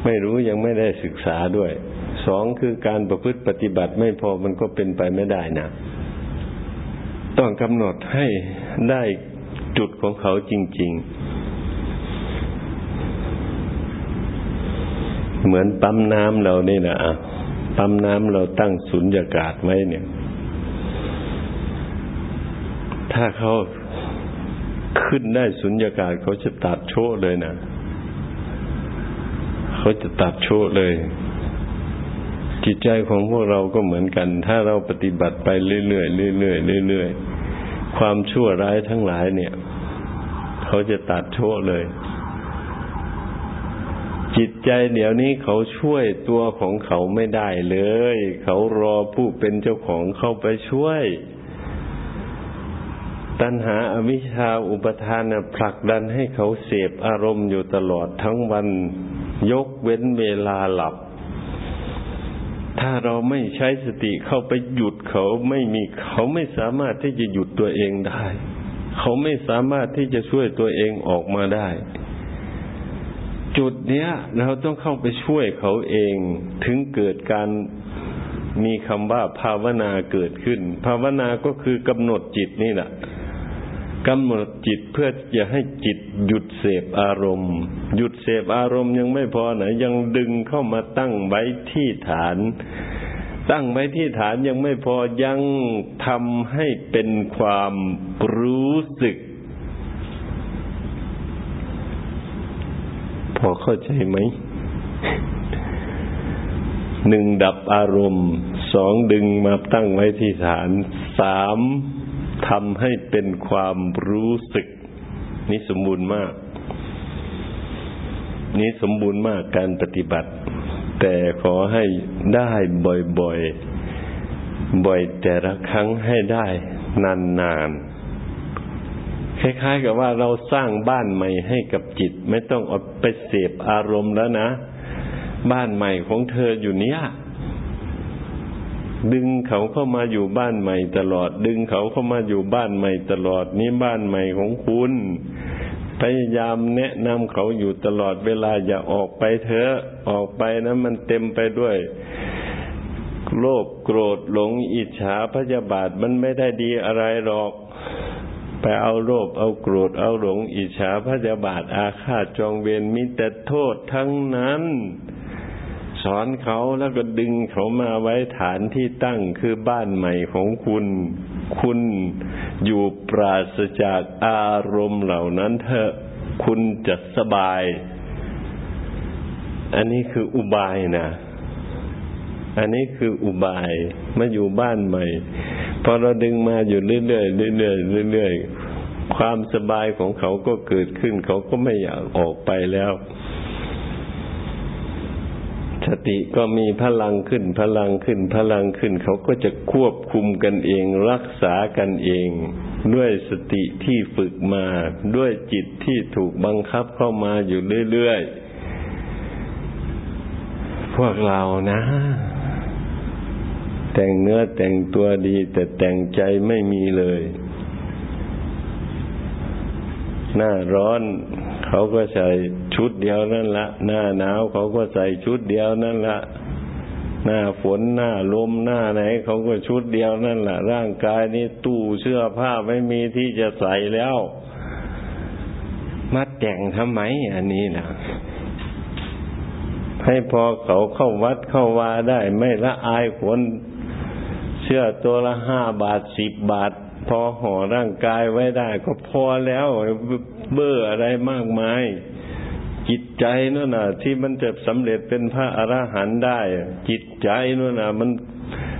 ไม่รู้ยังไม่ได้ศึกษาด้วย สองคือการประพฤติปฏิบัติไม่พอมันก็เป็นไปไม่ได้นะต้องกำหนดให้ได้จุดของเขาจริง ๆ เหมือนปั๊มน้ำเรานี่นะปั๊มน้ำเราตั้งสุญญากาศไว้เนี่ย ถ้าเขาขึ้นได้สุญญากาศเขาจะตัดโชเลยนะเขาจะตัดโชเลย จิตใจของพวกเราก็เหมือนกัน ถ้าเราปฏิบัติไปเรื่อยๆเรื่อยๆเรื่อยๆความชั่วร้ายทั้งหลายเนี่ย เขาจะตัดโชเลย จิตใจเดี๋ยวนี้เขาช่วยตัวของเขาไม่ได้เลย เขารอผู้เป็นเจ้าของเข้าไปช่วย ตัณหาอวิชชาอุปทานผลักดันให้เขาเสพอารมณ์อยู่ตลอดทั้งวัน ยกเว้นเวลาหลับ ถ้าเราไม่ใช้สติเข้าไปหยุดเขาไม่มีเขาไม่สามารถที่จะหยุดตัวเองได้ เขาไม่สามารถที่จะช่วยตัวเองออกมาได้ จุดเนี้ย เราต้องเข้าไปช่วยเขาเองถึงเกิดการมีคำว่าภาวนาเกิดขึ้น ภาวนาก็คือกำหนดจิตนี่แหละกำหนดจิตเพื่อจะให้จิตหยุดเสพอารมณ์ หยุดเสพอารมณ์ยังไม่พอนะยังดึงเข้ามาตั้งไว้ที่ฐาน ตั้งไว้ที่ฐานยังไม่พอยังทำให้เป็นความรู้สึก พอเข้าใจไหมหนึ่งดับอารมณ์สองดึงมาตั้งไว้ที่ฐานสามทำให้เป็นความรู้สึก นี่สมบูรณ์มาก นี่สมบูรณ์มากการปฏิบัติ แต่ขอให้ได้บ่อยๆ บ่อยแต่ละครั้งให้ได้นานๆ คล้ายๆ กับว่าเราสร้างบ้านใหม่ให้กับจิต ไม่ต้องเอาไปเสพอารมณ์แล้วนะ บ้านใหม่ของเธออยู่เนี้ยดึงเขาเข้ามาอยู่บ้านใหม่ตลอด ดึงเขาเข้ามาอยู่บ้านใหม่ตลอด นี่บ้านใหม่ของคุณ พยายามแนะนำเขาอยู่ตลอดเวลาอย่าออกไปเถอะออกไปนะมันเต็มไปด้วยโลภโกรธหลงอิจฉาพยาบาทมันไม่ได้ดีอะไรหรอก ไปเอาโลภเอาโกรธเอาหลงอิจฉาพยาบาทอาฆาตจองเวรมีแต่โทษทั้งนั้น สอนเขาแล้วก็ดึงเขามาไว้ฐานที่ตั้งคือบ้านใหม่ของคุณ คุณอยู่ปราศจากอารมณ์เหล่านั้นเถอะคุณจะสบาย อันนี้คืออุบายนะอันนี้คืออุบายมาอยู่บ้านใหม่ พอเราดึงมาอยู่เรื่อยๆเรื่อยๆเรื่อยๆ ความสบายของเขาก็เกิดขึ้น เขาก็ไม่อยากออกไปแล้ว สติก็มีพลังขึ้น พลังขึ้น พลังขึ้น เขาก็จะควบคุมกันเอง รักษากันเอง ด้วยสติที่ฝึกมา ด้วยจิตที่ถูกบังคับเข้ามาอยู่เรื่อยๆ พวกเรานะแต่งเนื้อแต่งตัวดี แต่แต่งใจไม่มีเลย หน้าร้อนเขาก็ใส่ชุดเดียวนั่นละหน้าหนาวเขาก็ใส่ชุดเดียวนั่นละหน้าฝนหน้าลมหน้าไหนเขาก็ชุดเดียวนั่นละร่างกายนี้ตู้เสื้อผ้าไม่มีที่จะใส่แล้วมาแต่งทำไมอันนี้นะให้พอเขาเข้าวัดเข้าวาได้ ไม่ละอายคนเสื้อตัวละห้าบาทสิบบาท พอห่อร่างกายไว้ได้ ก็พอแล้วเบื่ออะไรมากมาย จิตใจนั่นน่ะ ที่มันจะสำเร็จเป็นพระอรหันต์ได้ จิตใจนั่นน่ะ มัน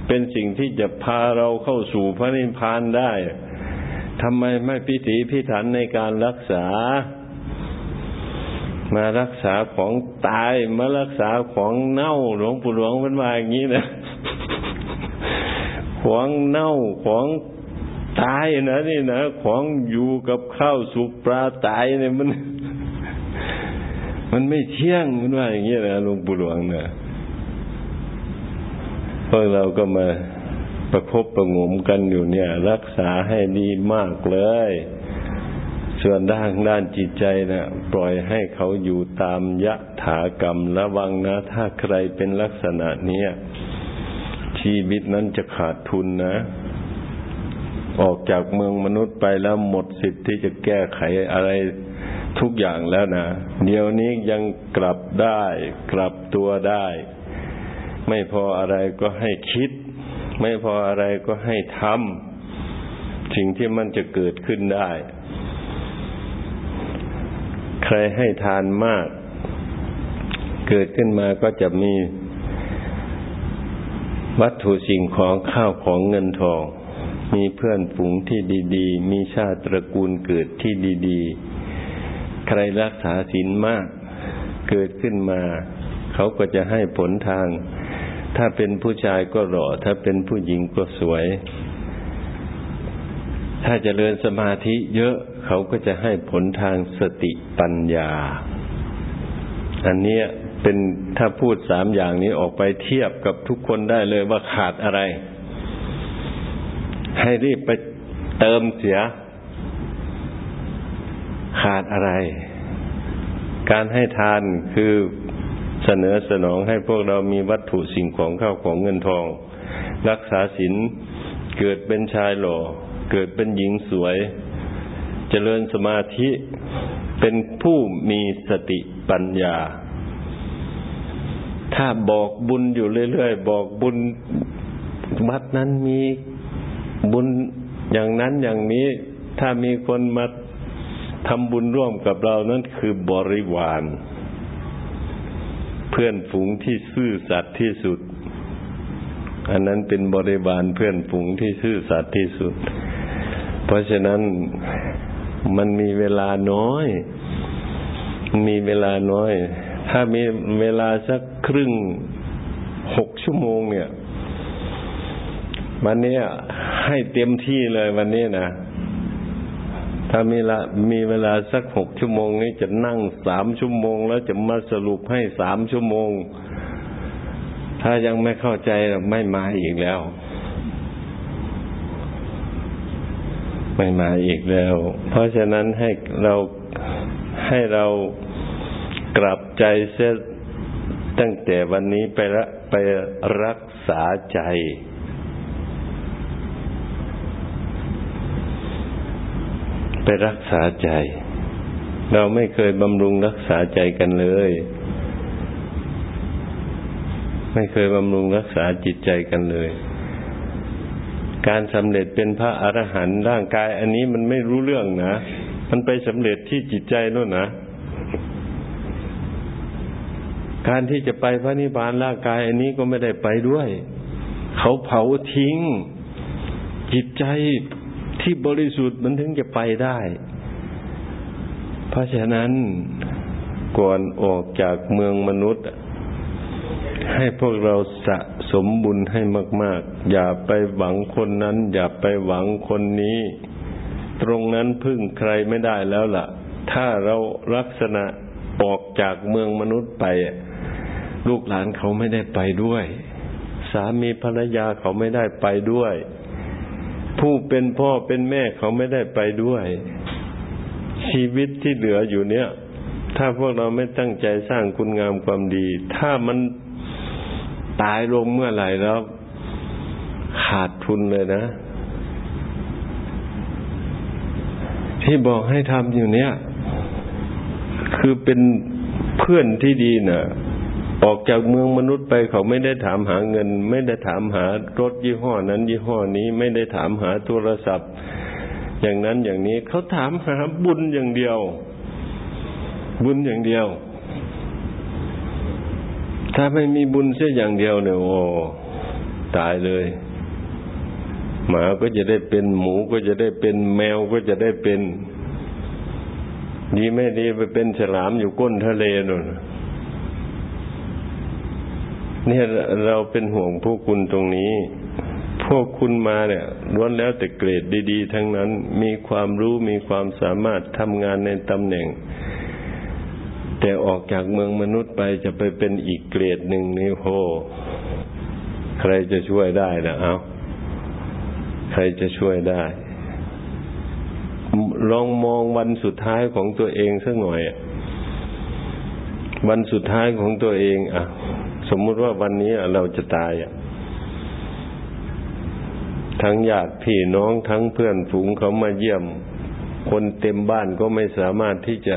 เป็นสิ่งที่จะพาเราเข้าสู่พระนิพพานได้ทำไมไม่พิถีพิถันในการรักษา มารักษาของตายมารักษาของเน่าหลวงปู่หลวงมันมาอย่างนี้นะ ของเน่าของ ตายนะนี่นะของอยู่กับข้าวสุกปลาตายเนี่ยมัน มันไม่เที่ยงมันว่าอย่างนี้ยนะหลวงปู่หลวงนะพวกเราก็มาประคบประงมกันอยู่เนี่ย รักษาให้ดีมากเลย ส่วนด้านด้านจิตใจนะปล่อยให้เขาอยู่ตามยะถากรรมระวังนะ ถ้าใครเป็นลักษณะเนี้ยชีวิตนั้นจะขาดทุนนะ ออกจากเมืองมนุษย์ไปแล้วหมดสิทธิ์ที่จะแก้ไขอะไรทุกอย่างแล้วนะ เดี๋ยวนี้ยังกลับได้ กลับตัวได้ ไม่พออะไรก็ให้คิด ไม่พออะไรก็ให้ทำสิ่งที่มันจะเกิดขึ้นได้ ใครให้ทานมาก เกิดขึ้นมาก็จะมีวัตถุสิ่งของข้าวของเงินทอง มีเพื่อนฝูงที่ดีๆ มีชาติตระกูลเกิดที่ดีๆ ใครรักษาศีลมาก เกิดขึ้นมา เขาก็จะให้ผลทาง ถ้าเป็นผู้ชายก็หล่อ ถ้าเป็นผู้หญิงก็สวย ถ้าจเจริญสมาธิเยอะเขาก็จะให้ผลทางสติปัญญา อันนี้เป็นถ้าพูดสามอย่างนี้ออกไปเทียบกับทุกคนได้เลยว่าขาดอะไร ให้รีบไปเติมเสีย ขาดอะไร การให้ทานคือเสนอสนองให้พวกเรามีวัตถุสิ่งของข้าวของเงินทอง รักษาศีลเกิดเป็นชายหล่อ เกิดเป็นหญิงสวยเจริญสมาธิเป็นผู้มีสติปัญญา ถ้าบอกบุญอยู่เรื่อยๆ บอกบุญวัดนั้นมี บุญอย่างนั้นอย่างนี้ถ้ามีคนมาทำบุญร่วมกับเรานั้นคือบริวาร เพื่อนฝูงที่ซื่อสัตย์ที่สุด อันนั้นเป็นบริวารเพื่อนฝูงที่ซื่อสัตย์ที่สุด เพราะฉะนั้นมันมีเวลาน้อย มีเวลาน้อย ถ้ามีเวลาสักครึ่งหกชั่วโมงเนี่ย วันนี้ให้เต็มที่เลยวันนี้นะถ้ามีละมีเวลาสักหกชั่วโมงนี้จะนั่งสามชั่วโมง แล้วจะมาสรุปให้สามชั่วโมง ถ้ายังไม่เข้าใจไม่มาอีกแล้ว ไม่มาอีกแล้ว เพราะฉะนั้นให้เราให้เรากลับใจเสียตั้งแต่วันนี้ไปละไปรักษาใจ ไปรักษาใจ เราไม่เคยบำรุงรักษาใจกันเลย ไม่เคยบำรุงรักษาจิตใจกันเลย การสำเร็จเป็นพระอรหันต์ร่างกายอันนี้มันไม่รู้เรื่องนะ มันไปสำเร็จที่จิตใจนู่นนะการที่จะไปพระนิพพานร่างกาย อันนี้ก็ไม่ได้ไปด้วย เขาเผาทิ้ง จิตใจ ที่บริสุทธิ์มันถึงจะไปได้ เพราะฉะนั้นก่อนออกจากเมืองมนุษย์ ให้พวกเราสะสมบุญให้มาก ๆ อย่าไปหวังคนนั้น อย่าไปหวังคนนี้ ตรงนั้นพึ่งใครไม่ได้แล้วล่ะ ถ้าเราลักษณะออกจากเมืองมนุษย์ไป ลูกหลานเขาไม่ได้ไปด้วย สามีภรรยาเขาไม่ได้ไปด้วย ผู้เป็นพ่อเป็นแม่เขาไม่ได้ไปด้วย ชีวิตที่เหลืออยู่เนี่ย ถ้าพวกเราไม่ตั้งใจสร้างคุณงามความดี ถ้ามันตายลงเมื่อไหร่แล้ว ขาดทุนเลยนะ ที่บอกให้ทำอยู่เนี่ย คือเป็นเพื่อนที่ดีเนะ่ะ ออกจากเมืองมนุษย์ไปเขาไม่ได้ถามหาเงิน ไม่ได้ถามหารถยี่ห้อนั้นยี่ห้อนี้ไม่ได้ถามหาโทรศัพท์ อย่างนั้นอย่างนี้เขาถามหาบุญอย่างเดียว บุญอย่างเดียว ถ้าไม่มีบุญเสียอย่างเดียวเนี่ยโอ้ตายเลย หมาก็จะได้เป็นหมูก็จะได้เป็นแมวก็จะได้เป็น ดีไม่ดีไปเป็นฉลามอยู่ก้นทะเลนู่น เนี่ยเราเป็นห่วงพวกคุณตรงนี้ พวกคุณมาเนี่ยล้วนแล้วแต่เกรดดีๆ ทั้งนั้น มีความรู้มีความสามารถทำงานในตำแหน่ง แต่ออกจากเมืองมนุษย์ไปจะไปเป็นอีกเกรดหนึ่งนี่โหใครจะช่วยได้นะเอาใครจะช่วยได้ ลองมองวันสุดท้ายของตัวเองสักหน่อย วันสุดท้ายของตัวเอง อะ สมมุติว่าวันนี้เราจะตายทั้งญาติพี่น้องทั้งเพื่อนฝูงเขามาเยี่ยม คนเต็มบ้านก็ไม่สามารถที่จะ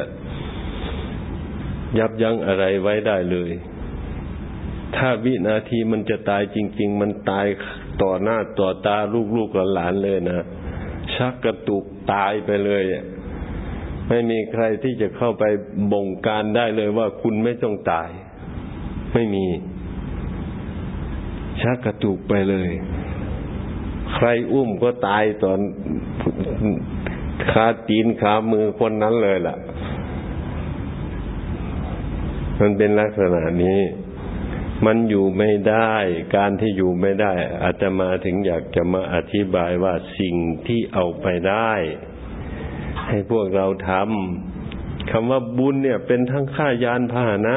ยับยั้งอะไรไว้ได้เลย ถ้าวินาทีมันจะตายจริง ๆ มันตายต่อหน้าต่อตาลูกๆหลานเลยนะ ชักกระตุกตายไปเลยไม่มีใครที่จะเข้าไปบงการได้เลยว่าคุณไม่ต้องตาย ไม่มี ชักกระตุกไปเลย ใครอุ้มก็ตายตอนคาตีนขามือคนนั้นเลยล่ะ มันเป็นลักษณะนี้ มันอยู่ไม่ได้ การที่อยู่ไม่ได้ อาจจะมาถึงอยากจะมาอธิบายว่าสิ่งที่เอาไปได้ ให้พวกเราทำคำว่าบุญเนี่ยเป็นทั้งค่ายานพาหนะ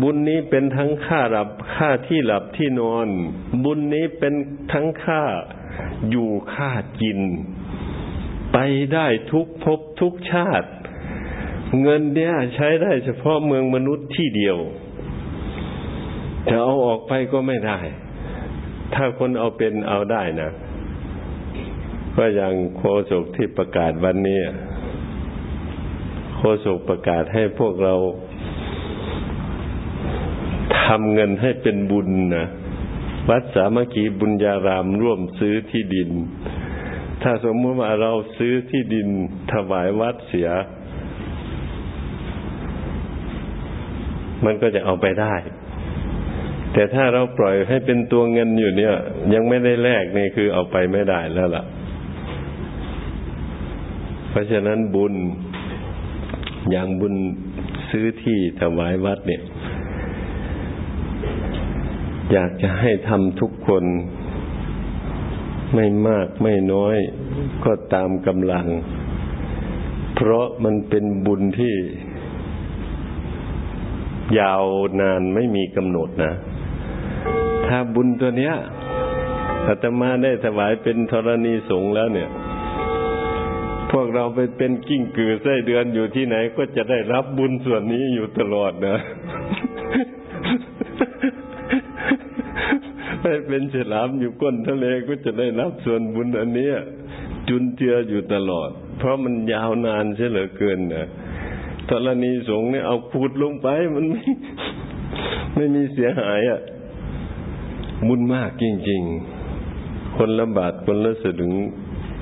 บุญนี้เป็นทั้งค่าหลับค่าที่หลับที่นอน บุญนี้เป็นทั้งค่าอยู่ค่ากิน ไปได้ทุกภพทุกชาติ เงินเนี่ยใช้ได้เฉพาะเมืองมนุษย์ที่เดียวจะเอาออกไปก็ไม่ได้ ถ้าคนเอาเป็นเอาได้นะ ก็อย่างโคศกที่ประกาศวันนี้ โคศกประกาศให้พวกเรา ทำเงินให้เป็นบุญนะวัดสามัคคีบุญญารามร่วมซื้อที่ดิน ถ้าสมมติว่าเราซื้อที่ดินถวายวัดเสีย มันก็จะเอาไปได้ แต่ถ้าเราปล่อยให้เป็นตัวเงินอยู่เนี่ย ยังไม่ได้แลกนี่คือเอาไปไม่ได้แล้วล่ะ เพราะฉะนั้นบุญอย่างบุญซื้อที่ถวายวัดเนี่ย อยากจะให้ทำทุกคน ไม่มากไม่น้อยก็ตามกำลัง เพราะมันเป็นบุญที่ ยาวนานไม่มีกำหนดนะ ถ้าบุญตัวเนี้ยอาตมาได้ถวายเป็นธรณีสงฆ์แล้วเนี่ย พวกเราไปเป็นกิ้งกือไส้เดือนอยู่ที่ไหนก็จะได้รับบุญส่วนนี้อยู่ตลอดนะ ให้เป็นฉลามอยู่ก้นทะเลก็จะได้รับส่วนบุญอันนี้จุนเจืออยู่ตลอด เพราะมันยาวนานเสียเหลือเกินนะธรณีสงฆ์เนี่ยเอาพูดลงไปมันไม่ไม่มีเสียหายอะ่ะบุญมากจริง ๆ คนละบาทคนละสลึง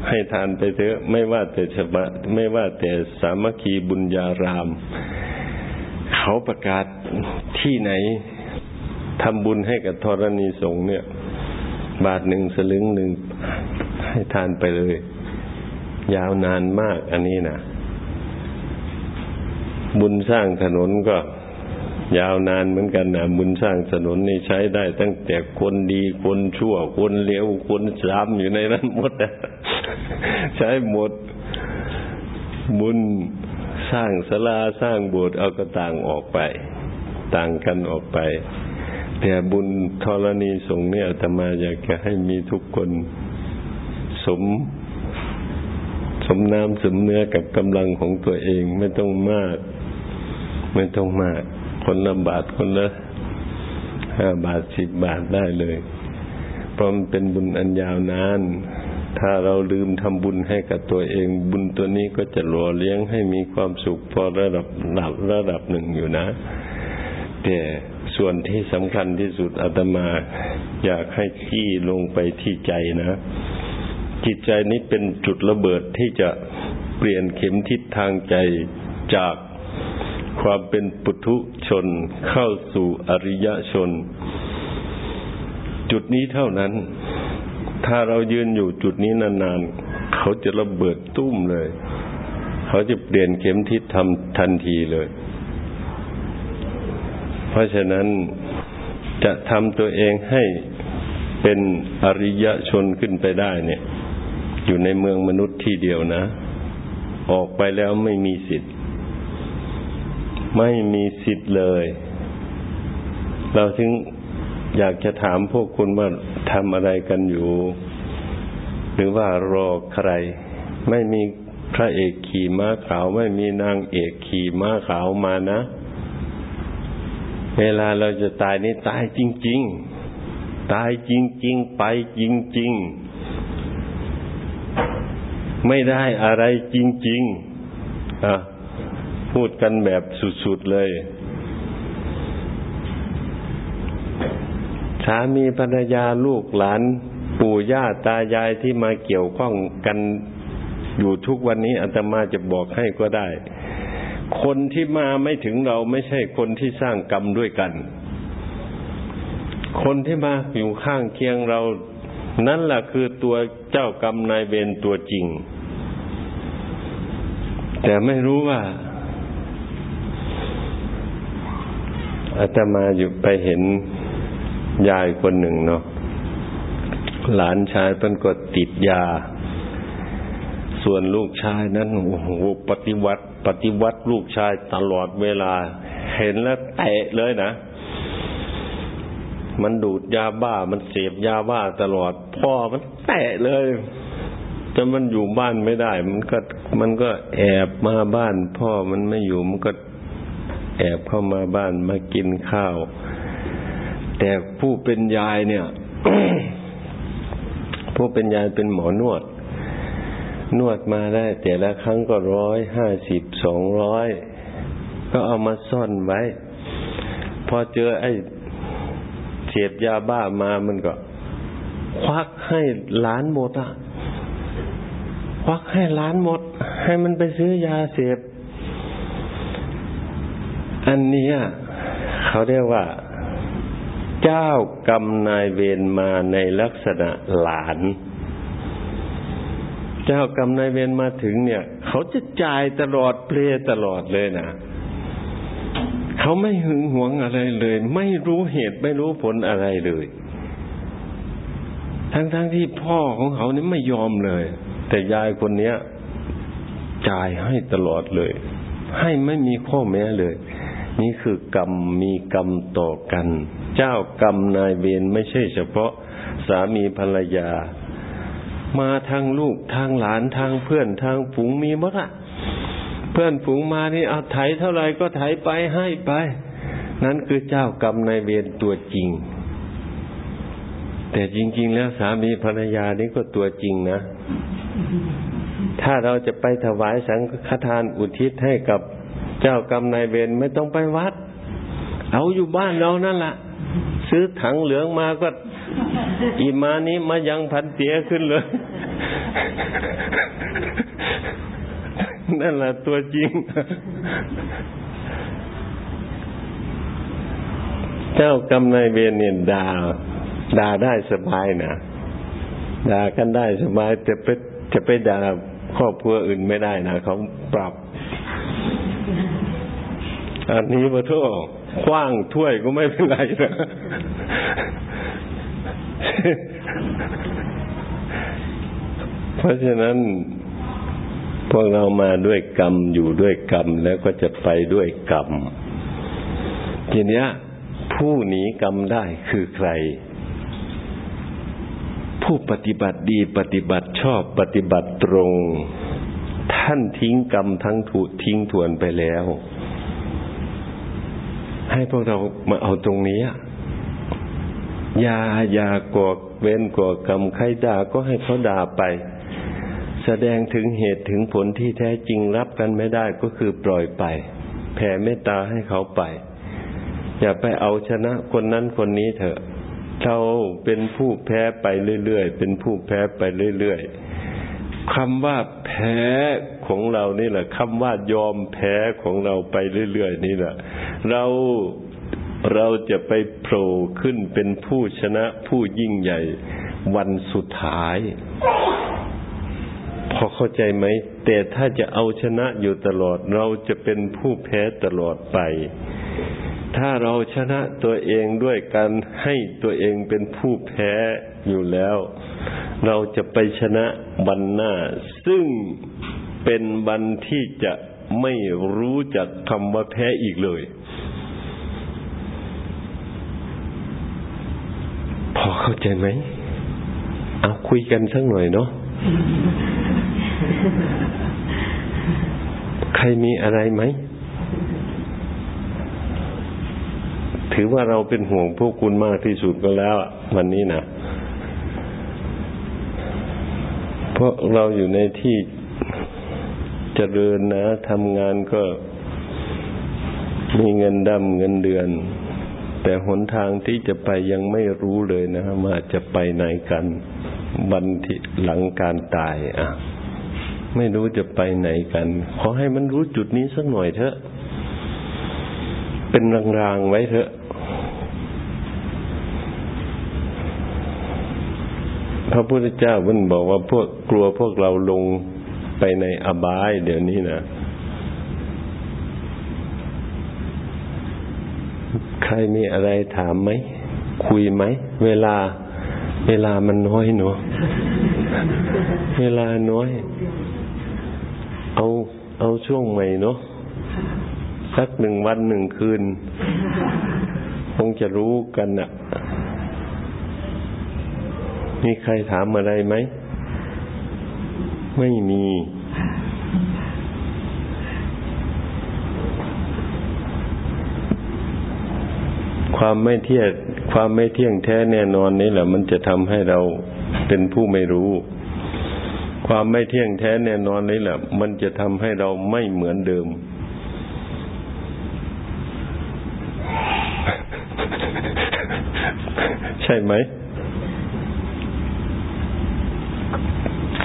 ให้ทานไปเถอะ ไม่ว่าแต่ฉบะไม่ว่าแต่สามัคคีบุญญาราม เขาประกาศที่ไหน ทำบุญให้กับธรณีสงฆ์เนี่ย บาทหนึ่งสลึงหนึ่งให้ทานไปเลย ยาวนานมากอันนี้นะบุญสร้างถนนก็ยาวนานเหมือนกันนะบุญสร้างถนนนี่ใช้ได้ตั้งแต่คนดีคนชั่ว คนเลวคนสามอยู่ในนั้นหมดใช้หมด บุญสร้างศาลาสร้างโบสถ์เอาก็ต่างออกไป ต่างกันออกไป แต่บุญธรณีสงฆ์เนี่ยธรรมาอยากจะให้มีทุกคนสม สมน้ำสมเนื้อกับกำลังของตัวเอง ไม่ต้องมาก ไม่ต้องมาก คนละบาทคนละห้าบาทสิบบาทได้เลยเพราะมันเป็นบุญอันยาวนาน ถ้าเราลืมทำบุญให้กับตัวเอง บุญตัวนี้ก็จะหล่อเลี้ยงให้มีความสุขพอระดับระดับระดับหนึ่งอยู่นะ แต่ ส่วนที่สำคัญที่สุดอาตมา อยากให้ขี้ลงไปที่ใจนะ จิตใจนี้เป็นจุดระเบิดที่จะเปลี่ยนเข็มทิศทางใจจากความเป็นปุถุชนเข้าสู่อริยชน จุดนี้เท่านั้น ถ้าเรายืนอยู่จุดนี้นานๆ เขาจะระเบิดตุ้มเลย เขาจะเปลี่ยนเข็มทิศทำทันทีเลย เพราะฉะนั้นจะทำตัวเองให้เป็นอริยชนขึ้นไปได้เนี่ย อยู่ในเมืองมนุษย์ที่เดียวนะ ออกไปแล้วไม่มีสิทธิ์ ไม่มีสิทธิ์เลย เราถึงอยากจะถามพวกคุณว่าทำอะไรกันอยู่ หรือว่ารอใคร ไม่มีพระเอกขี่ม้าขาว ไม่มีนางเอกขี่ม้าขาวมานะ เวลาเราจะตายนี่ตายจริง ๆ ตายจริง ๆ ไปจริง ๆ ไม่ได้อะไรจริงๆอะพูดกันแบบสุด ๆ เลยสามีภรรยาลูกหลาน ปู่ย่าตายายที่มาเกี่ยวข้องกันอยู่ทุกวันนี้อาตมาจะบอกให้ก็ได้ คนที่มาไม่ถึงเราไม่ใช่คนที่สร้างกรรมด้วยกัน คนที่มาอยู่ข้างเคียงเรา นั่นแหละคือตัวเจ้ากรรมนายเวรตัวจริง แต่ไม่รู้ว่าอาตมาอยู่ไปเห็นยายคนหนึ่งเนาะหลานชายเป็นกดติดยา ส่วนลูกชายนั้นโอ้โหปฏิวัติ ปฏิวัติลูกชายตลอดเวลา เห็นแล้วเตะเลยนะ มันดูดยาบ้า มันเสพยาบ้าตลอด พ่อมันเตะเลยจนมันอยู่บ้านไม่ได้ มันก็ มันก็แอบมาบ้าน พ่อมันไม่อยู่มันก็แอบเข้ามาบ้านมากินข้าว แต่ผู้เป็นยายเนี่ย ผู้เป็นยายเป็นหมอนวด นวดมาได้ แต่ละครั้งก็ร้อยห้าสิบสองร้อยก็เอามาซ่อนไว้ พอเจอไอ้เสพยาบ้ามามันก็ ควักให้หลานหมดอะควักให้หลานหมด ให้มันไปซื้อยาเสพ อันนี้เขาเรียกว่า เจ้ากรรมนายเวรมาในลักษณะหลาน เจ้ากรรมนายเวรมาถึงเนี่ย เขาจะจ่ายตลอดเพลตลอดเลยนะเขาไม่หึงหวงอะไรเลย ไม่รู้เหตุไม่รู้ผลอะไรเลย ทั้งๆทที่พ่อของเขานี่ไม่ยอมเลย แต่ยายคนเนี้ยจ่ายให้ตลอดเลย ให้ไม่มีข้อแม้เลย นี่คือกรรมมีกรรมต่อกัน เจ้ากรรมนายเวรไม่ใช่เฉพาะสามีภรรยา มาทางลูกทางหลานทางเพื่อนทางฝูงมีหมดอะเพื่อนฝูงมานี่เอาไถเท่าไรก็ไถไปให้ไป นั่นคือเจ้ากรรมนายเวรตัวจริง แต่จริง ๆ แล้วสามีภรรยานี่ก็ตัวจริงนะ ถ้าเราจะไปถวายสังฆทานอุทิศให้กับเจ้ากรรมนายเวรไม่ต้องไปวัด เอาอยู่บ้านเรานั่นแหละ ซื้อถังเหลืองมาก็อีมานี้มายังพันเตียขึ้นเลย นั่นแหละตัวจริง เจ้ากรรมนายเวรเนี่ยด่าด่าได้สบายนะด่ากันได้สบายแต่ไปจะไปด่าครอบครัวอื่นไม่ได้นะเขาปรับ อันนี้มาโทษ คว้างถ้วยก็ไม่เป็นไรนะเพราะฉะนั้นพวกเรามาด้วยกรรมอยู่ด้วยกรรมแล้วก็จะไปด้วยกรรมทีนี้ผู้หนีกรรมได้คือใคร ผู้ปฏิบัติดีปฏิบัติชอบปฏิบัติตรง ท่านทิ้งกรรมทั้งถูทิ้งทวนไปแล้ว ให้พวกเรามาเอาตรงนี้อย่าอย่ากอกเว้นกอกกรรมใครด่าก็ให้เขาด่าไป แสดงถึงเหตุถึงผลที่แท้จริงรับกันไม่ได้ก็คือปล่อยไป แผ่เมตตาให้เขาไป อย่าไปเอาชนะคนนั้นคนนี้เถอะเราเป็นผู้แพ้ไปเรื่อยๆ เป็นผู้แพ้ไปเรื่อยๆ คำว่าแพ้ของเรานี่แหละคำว่ายอมแพ้ของเราไปเรื่อยๆนี่แหละเราเราจะไปโผล่ขึ้นเป็นผู้ชนะผู้ยิ่งใหญ่ วันสุดท้าย พอเข้าใจไหม แต่ถ้าจะเอาชนะอยู่ตลอด เราจะเป็นผู้แพ้ตลอดไป ถ้าเราชนะตัวเองด้วยการให้ตัวเองเป็นผู้แพ้อยู่แล้ว เราจะไปชนะวันหน้า ซึ่งเป็นวันที่จะไม่รู้จักคำว่าแพ้อีกเลย พอเข้าใจไหม เอาคุยกันสักหน่อยเนาะใครมีอะไรไหม ถือว่าเราเป็นห่วงพวกคุณมากที่สุดก็แล้ววันนี้นะเพราะเราอยู่ในที่เจริญนะทำงานก็มีเงินดำเงินเดือน แต่หนทางที่จะไปยังไม่รู้เลยนะว่าจะไปไหนกันวันที่หลังการตาย อะ ไม่รู้จะไปไหนกัน ขอให้มันรู้จุดนี้สักหน่อยเถอะ เป็นรางๆไว้เถอะ พระพุทธเจ้ามันบอกว่าพวกกลัวพวกเราลงไปในอบาย เดี๋ยวนี้นะใครมีอะไรถามไหม คุยไหม เวลา เวลามันน้อยเนาะเวลาน้อย เอาเอาช่วงใหม่เนาะสักหนึ่งวันหนึ่งคืน คงจะรู้กันอะ มีใครถามอะไรไหม ไม่มี ความไม่เที่ยงความไม่เที่ยงแท้แน่นอนนี่แหละ มันจะทำให้เราเป็นผู้ไม่รู้ ความไม่เที่ยงแท้แน่นอนนี่แหละ มันจะทำให้เราไม่เหมือนเดิมใช่ไหม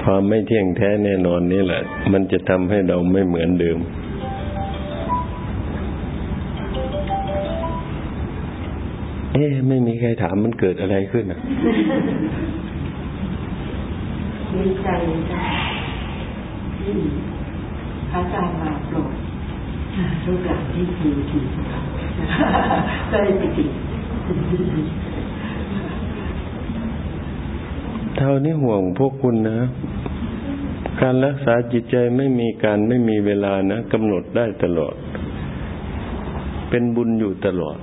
ความไม่เที่ยงแท้แน่นอนนี่แหละ มันจะทำให้เราไม่เหมือนเดิม เอ๊ไม่มีใครถามมันเกิดอะไรขึ้นอะดีใจจ้ะที่พระอาจารย์มาโปรดลูกหลานที่คือถือก็เลยติด เท่านี้ห่วงพวกคุณนะ การรักษาจิตใจไม่มีการไม่มีเวลานะกำหนดได้ตลอด เป็นบุญอยู่ตลอด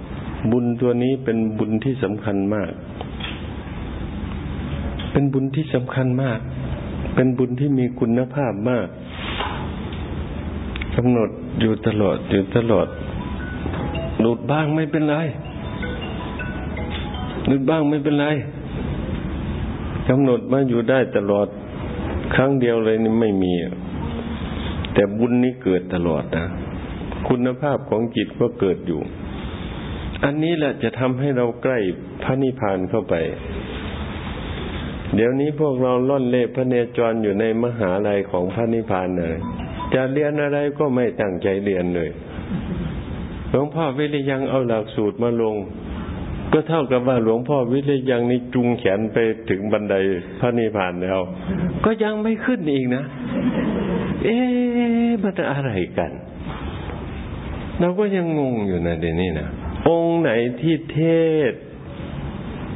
บุญตัวนี้เป็นบุญที่สำคัญมาก เป็นบุญที่สำคัญมาก เป็นบุญที่มีคุณภาพมากกำหนดอยู่ตลอดอยู่ตลอดหลุดบ้างไม่เป็นไรหลุดบ้างไม่เป็นไร กำหนดมาอยู่ได้ตลอดครั้งเดียวเลยนี่ไม่มี แต่บุญนี้เกิดตลอดนะคุณภาพของจิตก็เกิดอยู่ อันนี้แหละจะทำให้เราใกล้พระนิพพานเข้าไป เดี๋ยวนี้พวกเราล่อนเล่พระเนจรอยู่ในมหาลัยของพระนิพพานเลยจะเรียนอะไรก็ไม่ตั้งใจเรียนเลยหลวงพ่อวิริยังเอาหลักสูตรมาลง ก็เท่ากับว่าหลวงพ่อวิริยังนี่จุงแขนไปถึงบันไดพระนิพพานแล้ว ก็ยังไม่ขึ้นอีกนะ เอ๊ะมันอะไรกัน เราก็ยังงงอยู่นะเดี๋ยวนี้นะองค์ไหนที่เทศ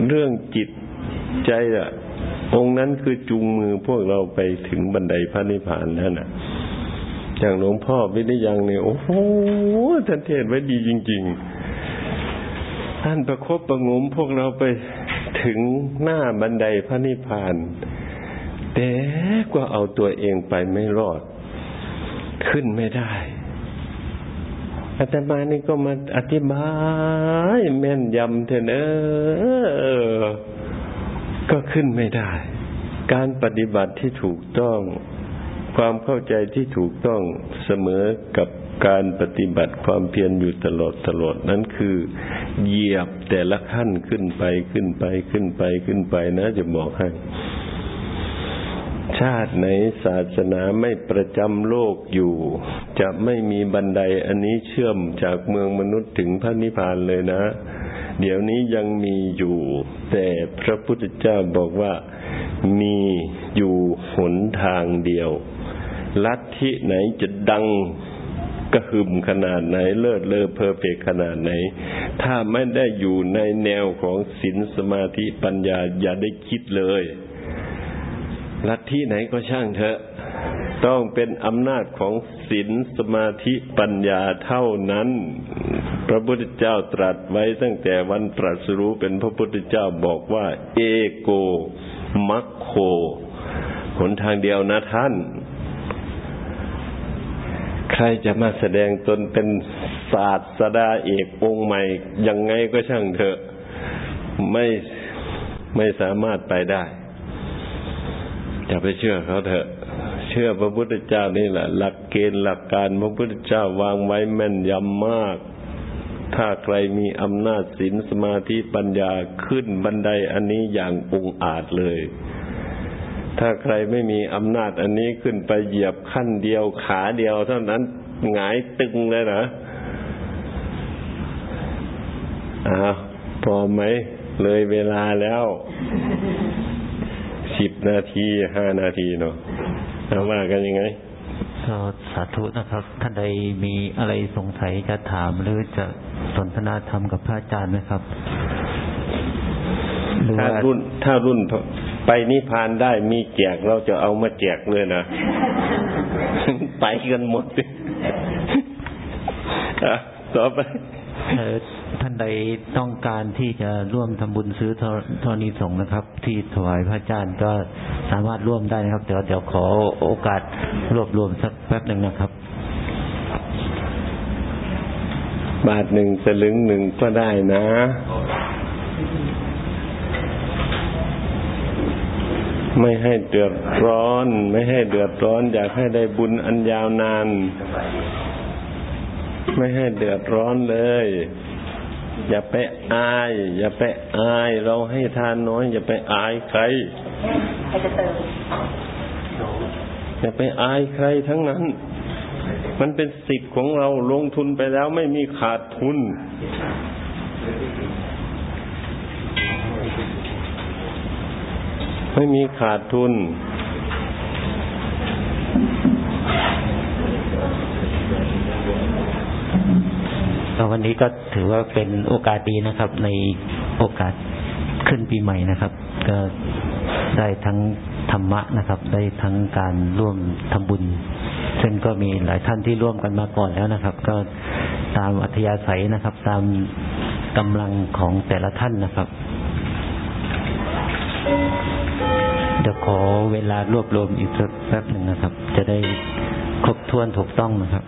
เรื่องจิตใจอะองค์นั้นคือจูงมือพวกเราไปถึงบันไดพระนิพพานนั่นน่ะอย่างหลวงพ่อวิริยังเนี่ยโอ้โหท่านเทศไว้ดีจริง ๆ ท่านประครบประงมพวกเราไปถึงหน้าบันไดพระนิพพาน แต่ก็เอาตัวเองไปไม่รอด ขึ้นไม่ได้อาตมานี่ก็มาอธิบายแม่นยำเถอะเนอก็ขึ้นไม่ได้ การปฏิบัติที่ถูกต้อง ความเข้าใจที่ถูกต้องเสมอกับ การปฏิบัติความเพียรอยู่ตลอดตลอดนั้นคือ เหยียบแต่ละขั้นขึ้นไปขึ้นไปขึ้นไปขึ้นไปนะ จะบอกให้ ชาติไหนศาสนาไม่ประจำโลกอยู่ จะไม่มีบันไดอันนี้เชื่อมจากเมืองมนุษย์ถึงพระนิพพานเลยนะ เดี๋ยวนี้ยังมีอยู่ แต่พระพุทธเจ้าบอกว่ามีอยู่หนทางเดียวลัทธิไหนจะดัง กระหึ่มขนาดไหน เลิศเลอเพอร์เฟกขนาดไหน ถ้าไม่ได้อยู่ในแนวของศีลสมาธิปัญญาอย่าได้คิดเลยลัทธิไหนก็ช่างเถอะ ต้องเป็นอำนาจของศีลสมาธิปัญญาเท่านั้น พระพุทธเจ้าตรัสไว้ตั้งแต่วันตรัสรู้เป็นพระพุทธเจ้าบอกว่า เอโก มัคโค หนทางเดียวนะท่าน ใครจะมาแสดงตนเป็นศาสตราเอกองค์ใหม่ ยังไงก็ช่างเถอะ ไม่ไม่สามารถไปได้อย่าไปเชื่อเขาเถอะ เชื่อพระพุทธเจ้านี่แหละ หลักเกณฑ์หลักการพระพุทธเจ้าวางไว้แม่นยำมาก ถ้าใครมีอำนาจศีลสมาธิปัญญาขึ้นบันไดอันนี้อย่างองอาจเลย ถ้าใครไม่มีอำนาจอันนี้ขึ้นไปเหยียบขั้นเดียวขาเดียวเท่านั้นหงายตึงเลยนะอ้าวพอไหม เลยเวลาแล้วสิบนาทีห้านาทีเนาะเอาว่ากันยังไงก็สาธุนะครับ ท่านใดมีอะไรสงสัยจะถามหรือจะสนทนาธรรมกับพระอาจารย์ไหมครับถ้ารุ่นถ้ารุ่น ไปนิพพานได้มีแจกเราจะเอามาแจกเลยนะไปกันหมดต่อไปท่านใดต้องการที่จะร่วมทำบุญซื้อทอนีสงนะครับ ที่ถวายพระอาจารย์ก็สามารถร่วมได้นะครับ เดี๋ยวเดี๋ยวขอโอกาสรวบรวมสักแป๊บหนึ่งนะครับ บาทหนึ่งสลึงหนึ่งก็ได้นะ ไม่ให้เดือดร้อน ไม่ให้เดือดร้อน อยากให้ได้บุญอันยาวนาน ไม่ให้เดือดร้อนเลย อย่าไปอาย อย่าไปอาย เราให้ทานน้อย อย่าไปอายใครใครจะเติมอย่าไปอายใครทั้งนั้น มันเป็นสิทธิ์ของเราลงทุนไปแล้วไม่มีขาดทุน ไม่มีขาดทุน วันนี้ก็ถือว่าเป็นโอกาสดีนะครับ ในโอกาสขึ้นปีใหม่นะครับ ก็ได้ทั้งธรรมะนะครับ ได้ทั้งการร่วมทำบุญ ซึ่งก็มีหลายท่านที่ร่วมกันมาก่อนแล้วนะครับ ก็ตามอัธยาศัยนะครับ ตามกำลังของแต่ละท่านนะครับ ดี๋ยวขอเวลารวบรวมอีกสักแป๊บหนึ่งนะครับ จะได้ครบถ้วนถูกต้องนะครับ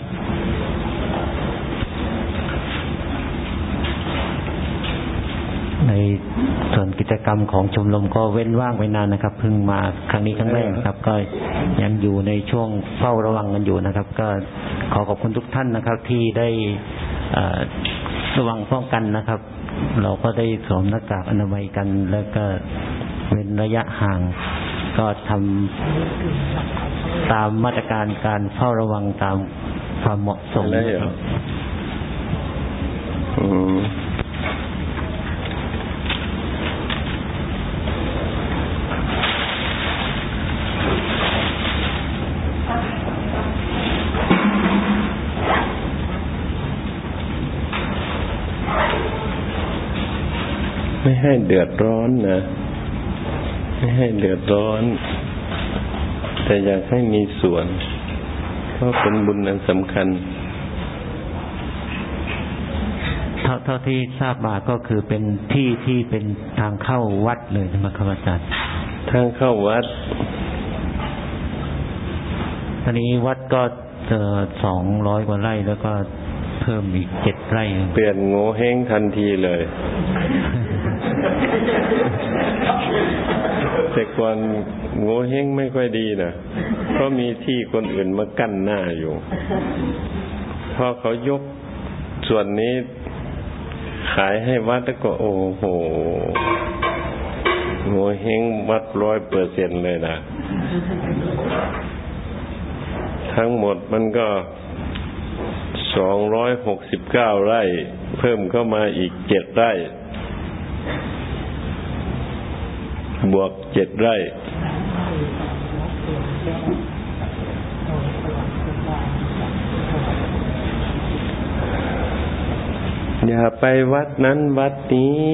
ในส่วนกิจกรรมของชมรมก็เว้นว่างไปนานนะครับเพิ่งมาครั้งนี้ครั้งแรกครับ ก็ยังอยู่ในช่วงเฝ้าระวังกันอยู่นะครับ ก็ขอขอบคุณทุกท่านนะครับ ที่ได้ระวังป้องกันนะครับ เราก็ได้สวมหน้ากากอนามัยกัน แล้วก็เว้นระยะห่าง ก็ทำตามมาตรการการเฝ้าระวังตามความเหมาะสมนะครับไม่ให้เดือดร้อนนะ ไม่ให้เดือดร้อน แต่อยากให้มีส่วนเพราะเป็นบุญอันสำคัญเท่าเท่าที่ทราบมาก็คือเป็นที่ที่เป็นทางเข้าวัดเลยใช่ไหมครับอาจารย์ทางเข้าวัดตอนนี้วัดก็เจอสองร้อยกว่าไร่แล้วก็เพิ่มอีกเจ็ดไร่ เปลี่ยนโง่เฮงทันทีเลย แต่ก่อนโง่เฮงไม่ค่อยดีนะเพราะมีที่คนอื่นมากั้นหน้าอยู่ พอเขายกส่วนนี้ขายให้วัดแล้วก็โอ้โหโง่เฮงวัดร้อยเปอร์เซ็นเลยนะ ทั้งหมดมันก็สองร้อยหกสิบเก้าไร่ เพิ่มเข้ามาอีกเจ็ดไร่ บวก จ็ดไร่อย่าไปวัดนั้นวัดนี้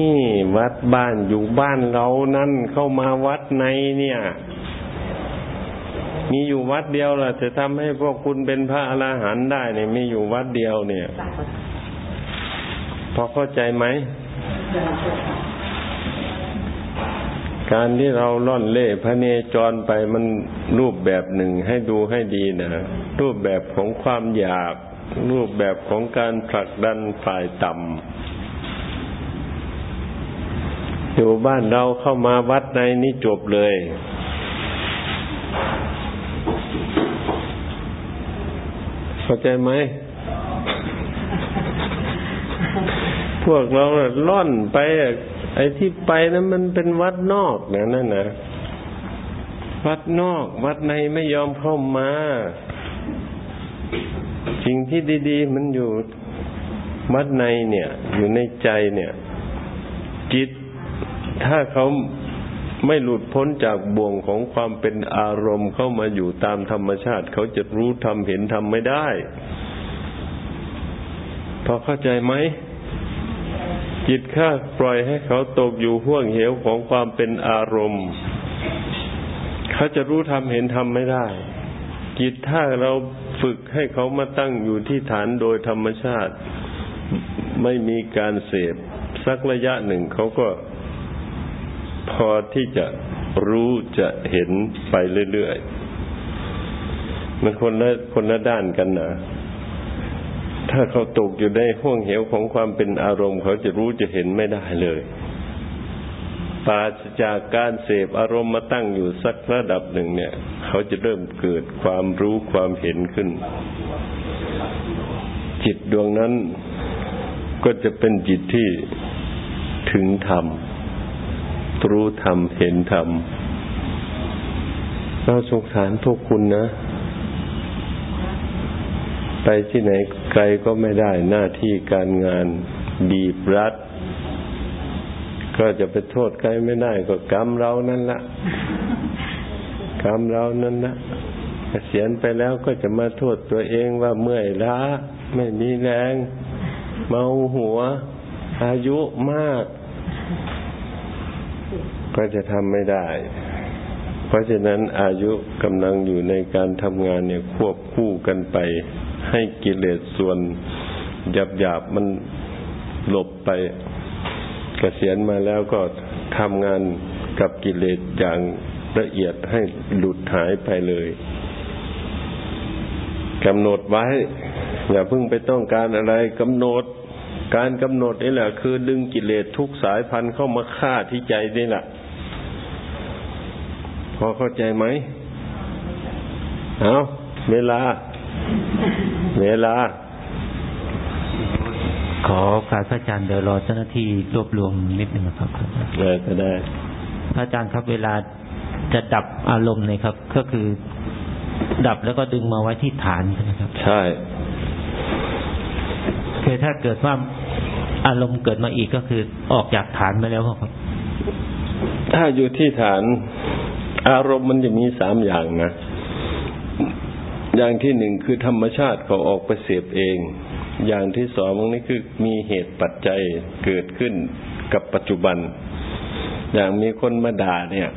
วัดบ้านอยู่บ้านเรานั่นเข้ามาวัดในเนี่ย มีอยู่วัดเดียวล่ะ จะทำให้พวกคุณเป็นพระอรหันต์ได้เนี่ยมีอยู่วัดเดียวเนี่ย พอเข้าใจไหม การที่เราล่อนเล่พระเนจรไปมันรูปแบบหนึ่งให้ดูให้ดีนะรูปแบบของความอยาก รูปแบบของการผลักดันฝ่ายต่ำอยู่บ้านเราเข้ามาวัดในนี้จบเลย เข้าใจไหม พวกเราล่อนไปไอ้ที่ไปนั้นมันเป็นวัดนอกนะนั่นนะวัดนอก วัดในไม่ยอมเข้ามาสิ่งที่ดีๆ มันอยู่วัดในเนี่ย อยู่ในใจเนี่ย จิตถ้าเขาไม่หลุดพ้นจากบ่วงของความเป็นอารมณ์เข้ามาอยู่ตามธรรมชาติ เขาจะรู้ทำเห็นทำไม่ได้ พอเข้าใจไหม จิตข้าปล่อยให้เขาตกอยู่ห่วงเหวของความเป็นอารมณ์ เขาจะรู้ทำเห็นทำไม่ได้ จิตถ้าเราฝึกให้เขามาตั้งอยู่ที่ฐานโดยธรรมชาติ ไม่มีการเสพสักระยะหนึ่งเขาก็พอที่จะรู้จะเห็นไปเรื่อยๆ มันคนละคนละด้านกันนะ ถ้าเขาตกอยู่ในห่วงเหวของความเป็นอารมณ์ เขาจะรู้จะเห็นไม่ได้เลยปราศจากการเสพอารมณ์มาตั้งอยู่สักระดับหนึ่งเนี่ย เขาจะเริ่มเกิดความรู้ความเห็นขึ้น จิตดวงนั้นก็จะเป็นจิตที่ถึงธรรม รู้ธรรม เห็นธรรมเราสงสารพวกคุณนะ ไปที่ไหนไกลก็ไม่ได้หน้าที่การงานบีบรัด ก็จะไปโทษใครไม่ได้ก็กรรมเรานั่นละกรรมเรานั่นละเกษียณไปแล้วก็จะมาโทษตัวเองว่าเมื่อยล้า ไม่มีแรง เมาหัว อายุมาก ก็จะทำไม่ได้ เพราะฉะนั้นอายุกำลังอยู่ในการทำงานเนี่ยควบคู่กันไป ให้กิเลสส่วนหยาบหยาบมันหลบไปกเกษียณมาแล้วก็ทำงานกับกิเลสอย่างละเอียดให้หลุดหายไปเลยกำหนดไว้ อย่าเพิ่งไปต้องการอะไรกำหนด การกำหนดนี่แหละคือดึงกิเลสทุกสายพันธุ์เข้ามาฆ่าที่ใจนี่แหละพอเข้าใจไหมเอาเวลา เวลา ขอการพระอาจารย์เดี๋ยวรอเจ้าหน้าที่รวบรวมนิดหนึ่งครับได้ก็ได้ พระอาจารย์ครับเวลาจะดับอารมณ์เนี่ยครับ ก็คือ ดับแล้วก็ดึงมาไว้ที่ฐานใช่ไหมครับ ใช่คือถ้าเกิดว่าอารมณ์เกิดมาอีกก็คือออกจากฐานไปแล้วครับ ถ้าอยู่ที่ฐาน อารมณ์มันจะมีสามอย่างนะ อย่างที่หนึ่งคือธรรมชาติเขาออกไปเสพเอง อย่างที่สองนี่คือมีเหตุปัจจัยเกิดขึ้นกับปัจจุบัน อย่างมีคนมาด่าเนี่ย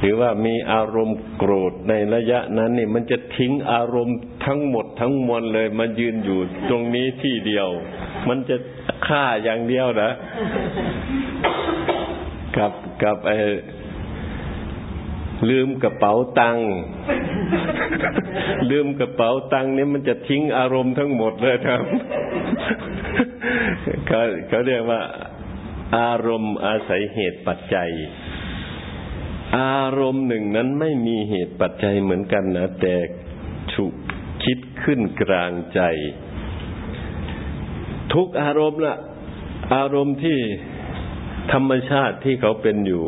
หรือว่ามีอารมณ์โกรธในระยะนั้นนี่มันจะทิ้งอารมณ์ทั้งหมดทั้งมวลเลยมายืนอยู่ตรงนี้ที่เดียว มันจะฆ่าอย่างเดียวนะ กับกับไอ ลืมกระเป๋าตังค์ลืมกระเป๋าตังค์นี่มันจะทิ้งอารมณ์ทั้งหมดเลยครับเขาเขาเรียกว่า อารมณ์อาศัยเหตุปัจจัย อารมณ์หนึ่งนั้นไม่มีเหตุปัจจัยเหมือนกันนะแต่ฉุกคิดขึ้นกลางใจ ทุกอารมณ์ละอารมณ์ที่ธรรมชาติที่เขาเป็นอยู่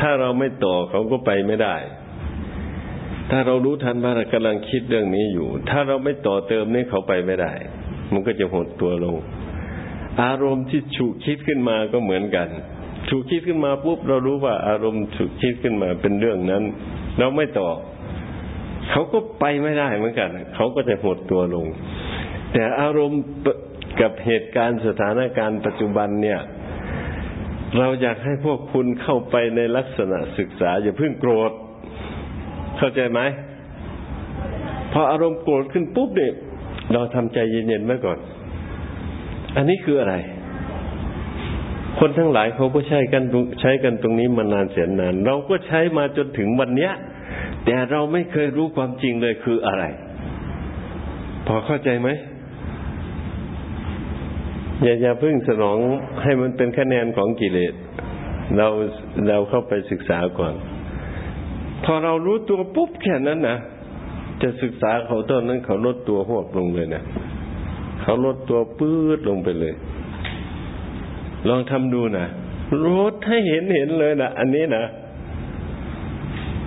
ถ้าเราไม่ต่อเขาก็ไปไม่ได้ ถ้าเรารู้ทันว่าเรากำลังคิดเรื่องนี้อยู่ ถ้าเราไม่ต่อเติมนี่เขาไปไม่ได้ มันก็จะหดตัวลง อารมณ์ที่ฉุกคิดขึ้นมาก็เหมือนกันฉุกคิดขึ้นมาปุ๊บเรารู้ว่าอารมณ์ฉุกคิดขึ้นมาเป็นเรื่องนั้น เราไม่ต่อ เขาก็ไปไม่ได้เหมือนกัน เขาก็จะหดตัวลง แต่อารมณ์กับเหตุการณ์สถานการณ์ปัจจุบันเนี่ย เราอยากให้พวกคุณเข้าไปในลักษณะศึกษา อย่าเพิ่งโกรธ เข้าใจไหมพออารมณ์โกรธขึ้นปุ๊บเนี่ยเราทำใจเย็นๆไว้ก่อน อันนี้คืออะไร คนทั้งหลายเขาก็ใช้กันใช้กันตรงนี้มานานแสนนาน เราก็ใช้มาจนถึงวันเนี้ย แต่เราไม่เคยรู้ความจริงเลยคืออะไร พอเข้าใจไหม อย่าอย่าพึ่งสนองให้มันเป็นคะแนนของกิเลส เราเราเข้าไปศึกษาก่อน พอเรารู้ตัวปุ๊บแค่นั้นนะจะศึกษาเขาตอนนั้นเขาลดตัวหวบลงเลยนะเขาลดตัวปื้ดลงไปเลย ลองทำดูนะลดให้เห็นเห็นเลยนะอันนี้นะ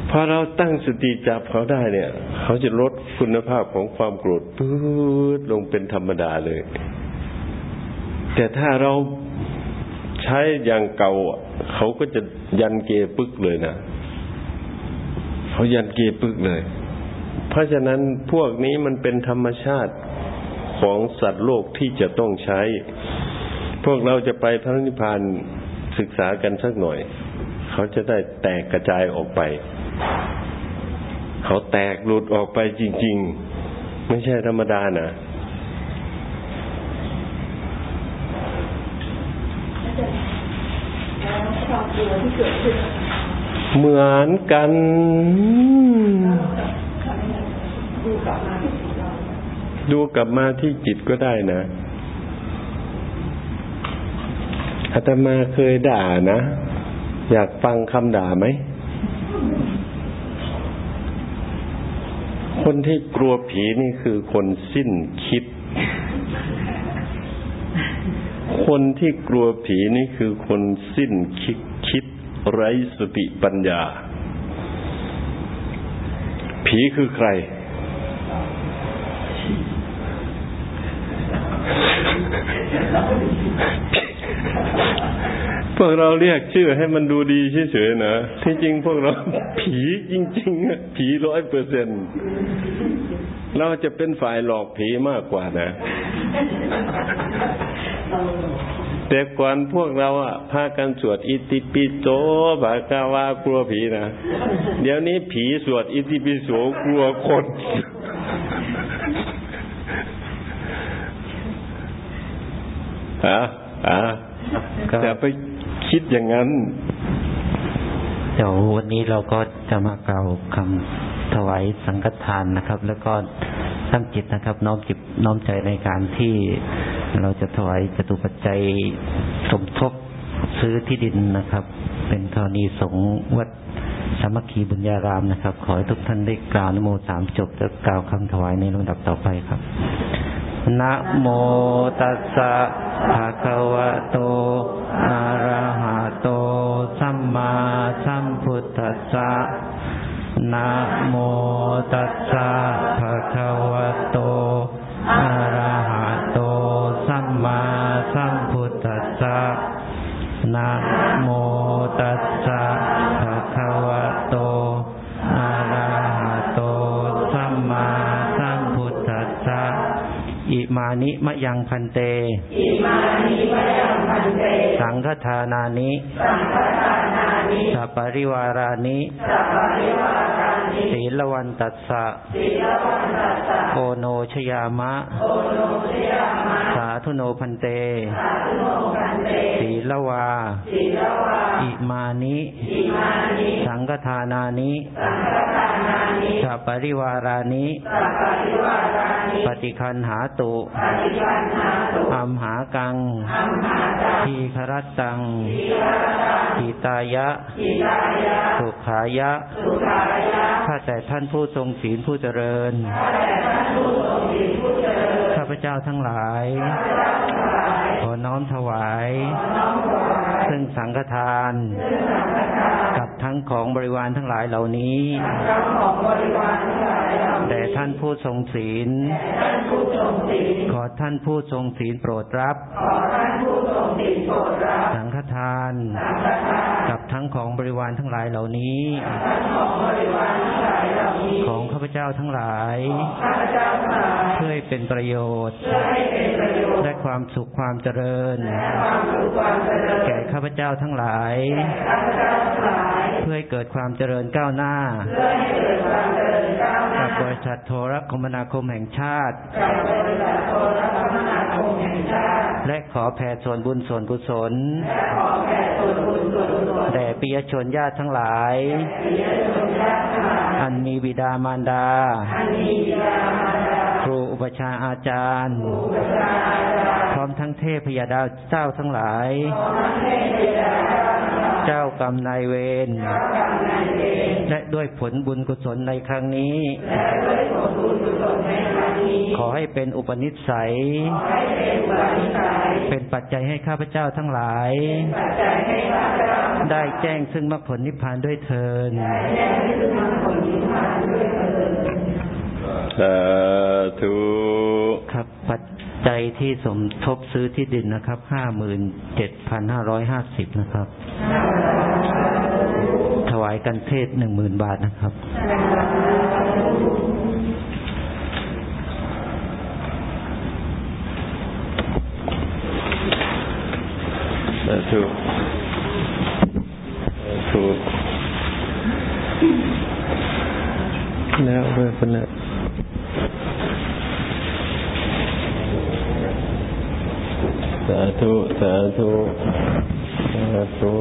พอเราตั้งสติจับเขาได้เนี่ย เขาจะลดคุณภาพของความโกรธปื๊ดลงเป็นธรรมดาเลย แต่ถ้าเราใช้อย่างเก่า เขาก็จะยันเกปึกเลยนะเขายันเกปึกเลย เพราะฉะนั้นพวกนี้มันเป็นธรรมชาติของสัตว์โลกที่จะต้องใช้ พวกเราจะไปพระนิพพานศึกษากันสักหน่อย เขาจะได้แตกกระจายออกไป เขาแตกหลุดออกไปจริง ๆ ไม่ใช่ธรรมดานะ เหมือนกันดูกลับมาที่จิตก็ได้นะอาตมาเคยด่านะ อยากฟังคำด่าไหม คนที่กลัวผีนี่คือคนสิ้นคิด คนที่กลัวผีนี่คือคนสิ้นคิดคิด ไร้สติปัญญา ผีคือใคร พวกเราเรียกชื่อให้มันดูดีเฉยๆนะที่จริงพวกเรา ผีจริงๆผีร้อยเปอร์เซ็นเราจะเป็นฝ่ายหลอกผีมากกว่านะ แต่ก่อนพวกเราอะพากันสวดอิติปิโสบากาวากลัวผีนะ เดี๋ยวนี้ผีสวดอิติปิโสกลัวคนอะอะแต่ไปคิดอย่างนั้น เดี๋ยววันนี้เราก็จะมากล่าวคำถวายสังฆทานนะครับ แล้วก็ตั้งจิตนะครับ น้อมจิตน้อมใจในการที่ เราจะถวายจตุปัจจัยสมทบซื้อที่ดินนะครับ เป็นธรณีสงฆ์วัดสามัคคีบุญญารามนะครับ ขอให้ทุกท่านได้กล่าวนโมสามจบแล้วกล่าวคำถวายในลำดับต่อไปครับนะโมตัสสะภะคะวะโต อะระหะโต สัมมาสัมพุทธัสสะนะโมตัสสะ พันเตอิมานิมะยังพันเต สังฆทานานิ สังฆทานานิสัปปริวารานิสัพพะริวารานิศีลวันตัสสะศีลวันตัสสะโอโนชยามะโอโนชยามะ สาธุโนพันเตสาธุโนพันเตศีลวาศีลวาอิมานิอิมานิ สังฆทานานิ สังฆทานานิสัปปริวารานิ สัพพะริวารานิปฏิคันหาตุปฏิปันหาตุ อัมหากังอัมหาตังทีครัตตังทีฆาตังทิตายะทิตายะ สุขายะสุขายะข้าแต่ท่านผู้ทรงศีลผู้เจริญข้าแต่ท่านผู้ทรงศีลผู้เจริญ ข้าพเจ้าทั้งหลาย ขอน้อมถวาย ซึ่งสังฆทานกับ ทั้งของบริวารทั้งหลายเหล่านี้เจ้าของบริวารทั้งหลายเหล่านี้แต่ท่านผู้ทรงศีลท่านผู้ทรงศีลขอท่านผู้ทรงศีลโปรดรับขอท่านผู้ทรงศีลโปรดรับ สังฆทานสังฆทานกับทั้งของบริวารทั้งหลายเหล่านี้ท่านของบริวารทั้งหลายเหล่านี้ ของข้าพเจ้าทั้งหลายข้าพเจ้าทั้งหลายเพื่อให้เป็นประโยชน์เพื่อให้เป็นประโยชน์และความสุขความเจริญและความสุขความเจริญ แก่ข้าพเจ้าทั้งหลายข้า พเจ้าทั้งหลายเพื่อให้เกิดความเจริญก้าวหน้าเพื่อให้เกิดความเจริญก้าวหน้ากับบริษัทโทรคมนาคมแห่งชาติกับบริษัทโทรคมนาคมแห่งชาติและขอแผ่ส่วนบุญส่วนกุศลและขอแผ่ส่วนบุญส่วนกุศลแด่ปิยชนญาติทั้งหลายปิยชนญาติทั้งหลายอันมีบิดามารดาอันมีบิดามารดา ครูอุปชฌาย์อาจารย์อุปชฌาย์อาจารย์ พร้อมทั้งเทพยดาเจ้าทั้งหลายขอพระ เทพบิดาเจ้าทั้งหลายเจ้ากรรมนายเวรเจ้ากรรมนายเวรและด้วยผลบุญกุศลในครั้งนี้และด้วยผลบุญกุศลในครั้งนี้ ขอให้เป็นอุปนิสัย เป็นปัจจัยให้ข้าพเจ้าทั้งหลาย ได้แจ้งซึ่งมรรคผลนิพพานด้วยเทินสาธุครับปัจ จัยที่สมทบซื้อที่ดินนะครับ ห้าหมื่นเจ็ดพันห้าร้อยห้าสิบนะครับ ถวายกันเทศหนึ่งหมื่นบาทนะครับสาธุสาธุแล้วเพื่อนแล้ว สาธุ สาธุ สาธุ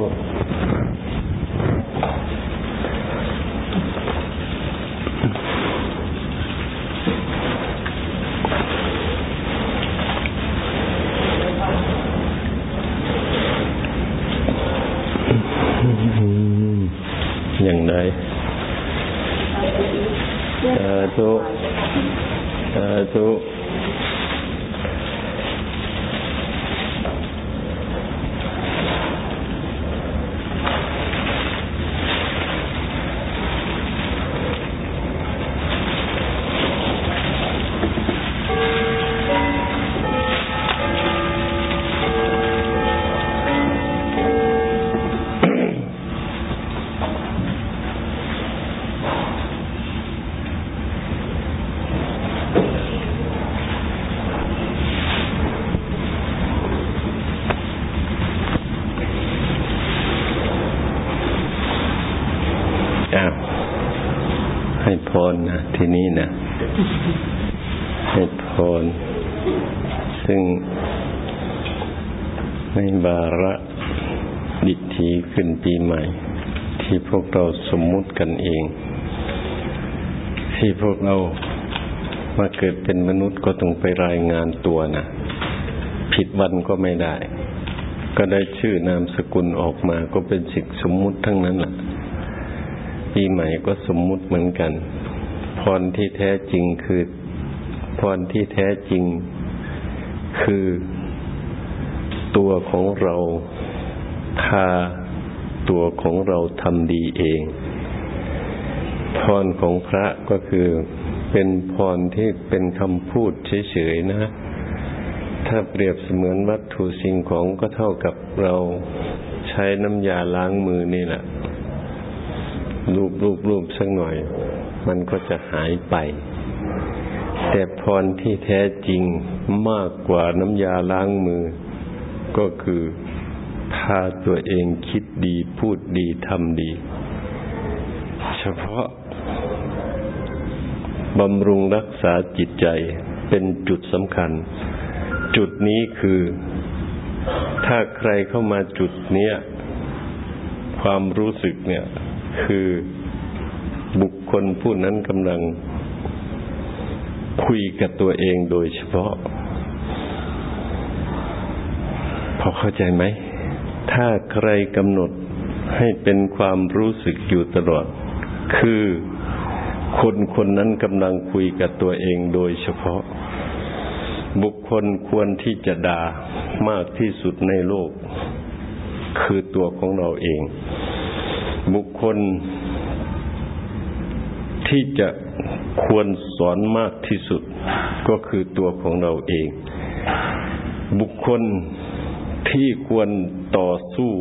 อย่างไรสาธุสาธุอ้าวให้พรนะที่นี่นะ ให้พร ซึ่งในบาระดิถีขึ้นปีใหม่ ที่พวกเราสมมุติกันเอง ที่พวก เรามาเกิดเป็นมนุษย์ก็ต้องไปรายงานตัวนะผิดวันก็ไม่ได้ ก็ได้ชื่อนามสกุลออกมาก็เป็นสิ่งสมมุติทั้งนั้นแหละปีใหม่ก็สมมุติเหมือนกัน พรที่แท้จริงคือ พรที่แท้จริง คือตัวของเราพาตัวของเราทำดีเอง พรของพระก็คือเป็นพรที่เป็นคำพูดเฉยๆนะ ถ้าเปรียบเสมือนวัตถุสิ่งของก็เท่ากับเราใช้น้ำยาล้างมือนี่แหละรูปรูปรูปสักหน่อย มันก็จะหายไป แต่พรที่แท้จริงมากกว่าน้ำยาล้างมือ ก็คือพาตัวเองคิดดีพูดดีทำดี เฉพาะ บำรุงรักษาจิตใจเป็นจุดสำคัญ จุดนี้คือ ถ้าใครเข้ามาจุดเนี้ย ความรู้สึกเนี่ย คือบุคคลผู้นั้นกำลัง คุยกับตัวเองโดยเฉพาะ พอเข้าใจไหม ถ้าใครกำหนดให้เป็นความรู้สึกอยู่ตลอด คือ คนคนนั้นกำลังคุยกับตัวเองโดยเฉพาะ บุคคลควรที่จะด่ามากที่สุดในโลก คือตัวของเราเอง บุคคลที่จะควรสอนมากที่สุด ก็คือตัวของเราเอง บุคคลที่ควรต่อสู้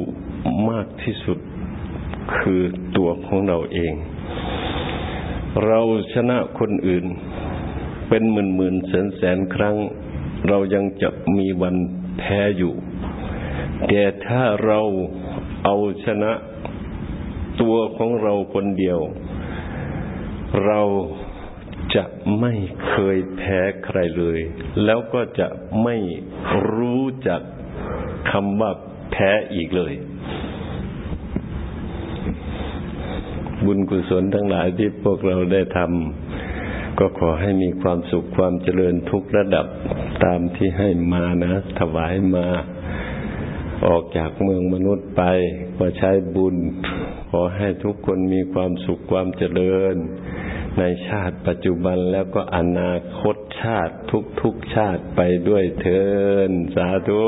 มากที่สุด คือตัวของเราเอง เราชนะคนอื่น เป็นหมื่นหมื่นแสนแสนครั้ง เรายังจะมีวันแพ้อยู่ แต่ถ้าเราเอาชนะตัวของเราคนเดียว เราจะไม่เคยแพ้ใครเลย แล้วก็จะไม่รู้จักคำว่าแพ้อีกเลย บุญกุศลทั้งหลายที่พวกเราได้ทำก็ขอให้มีความสุขความเจริญทุกระดับตามที่ให้มานะ ถวายมา ออกจากเมืองมนุษย์ไปก็ใช้บุญ ขอให้ทุกคนมีความสุขความเจริญ ในชาติปัจจุบันแล้วก็อนาคตชาติทุกๆชาติไปด้วยเทินสาธุ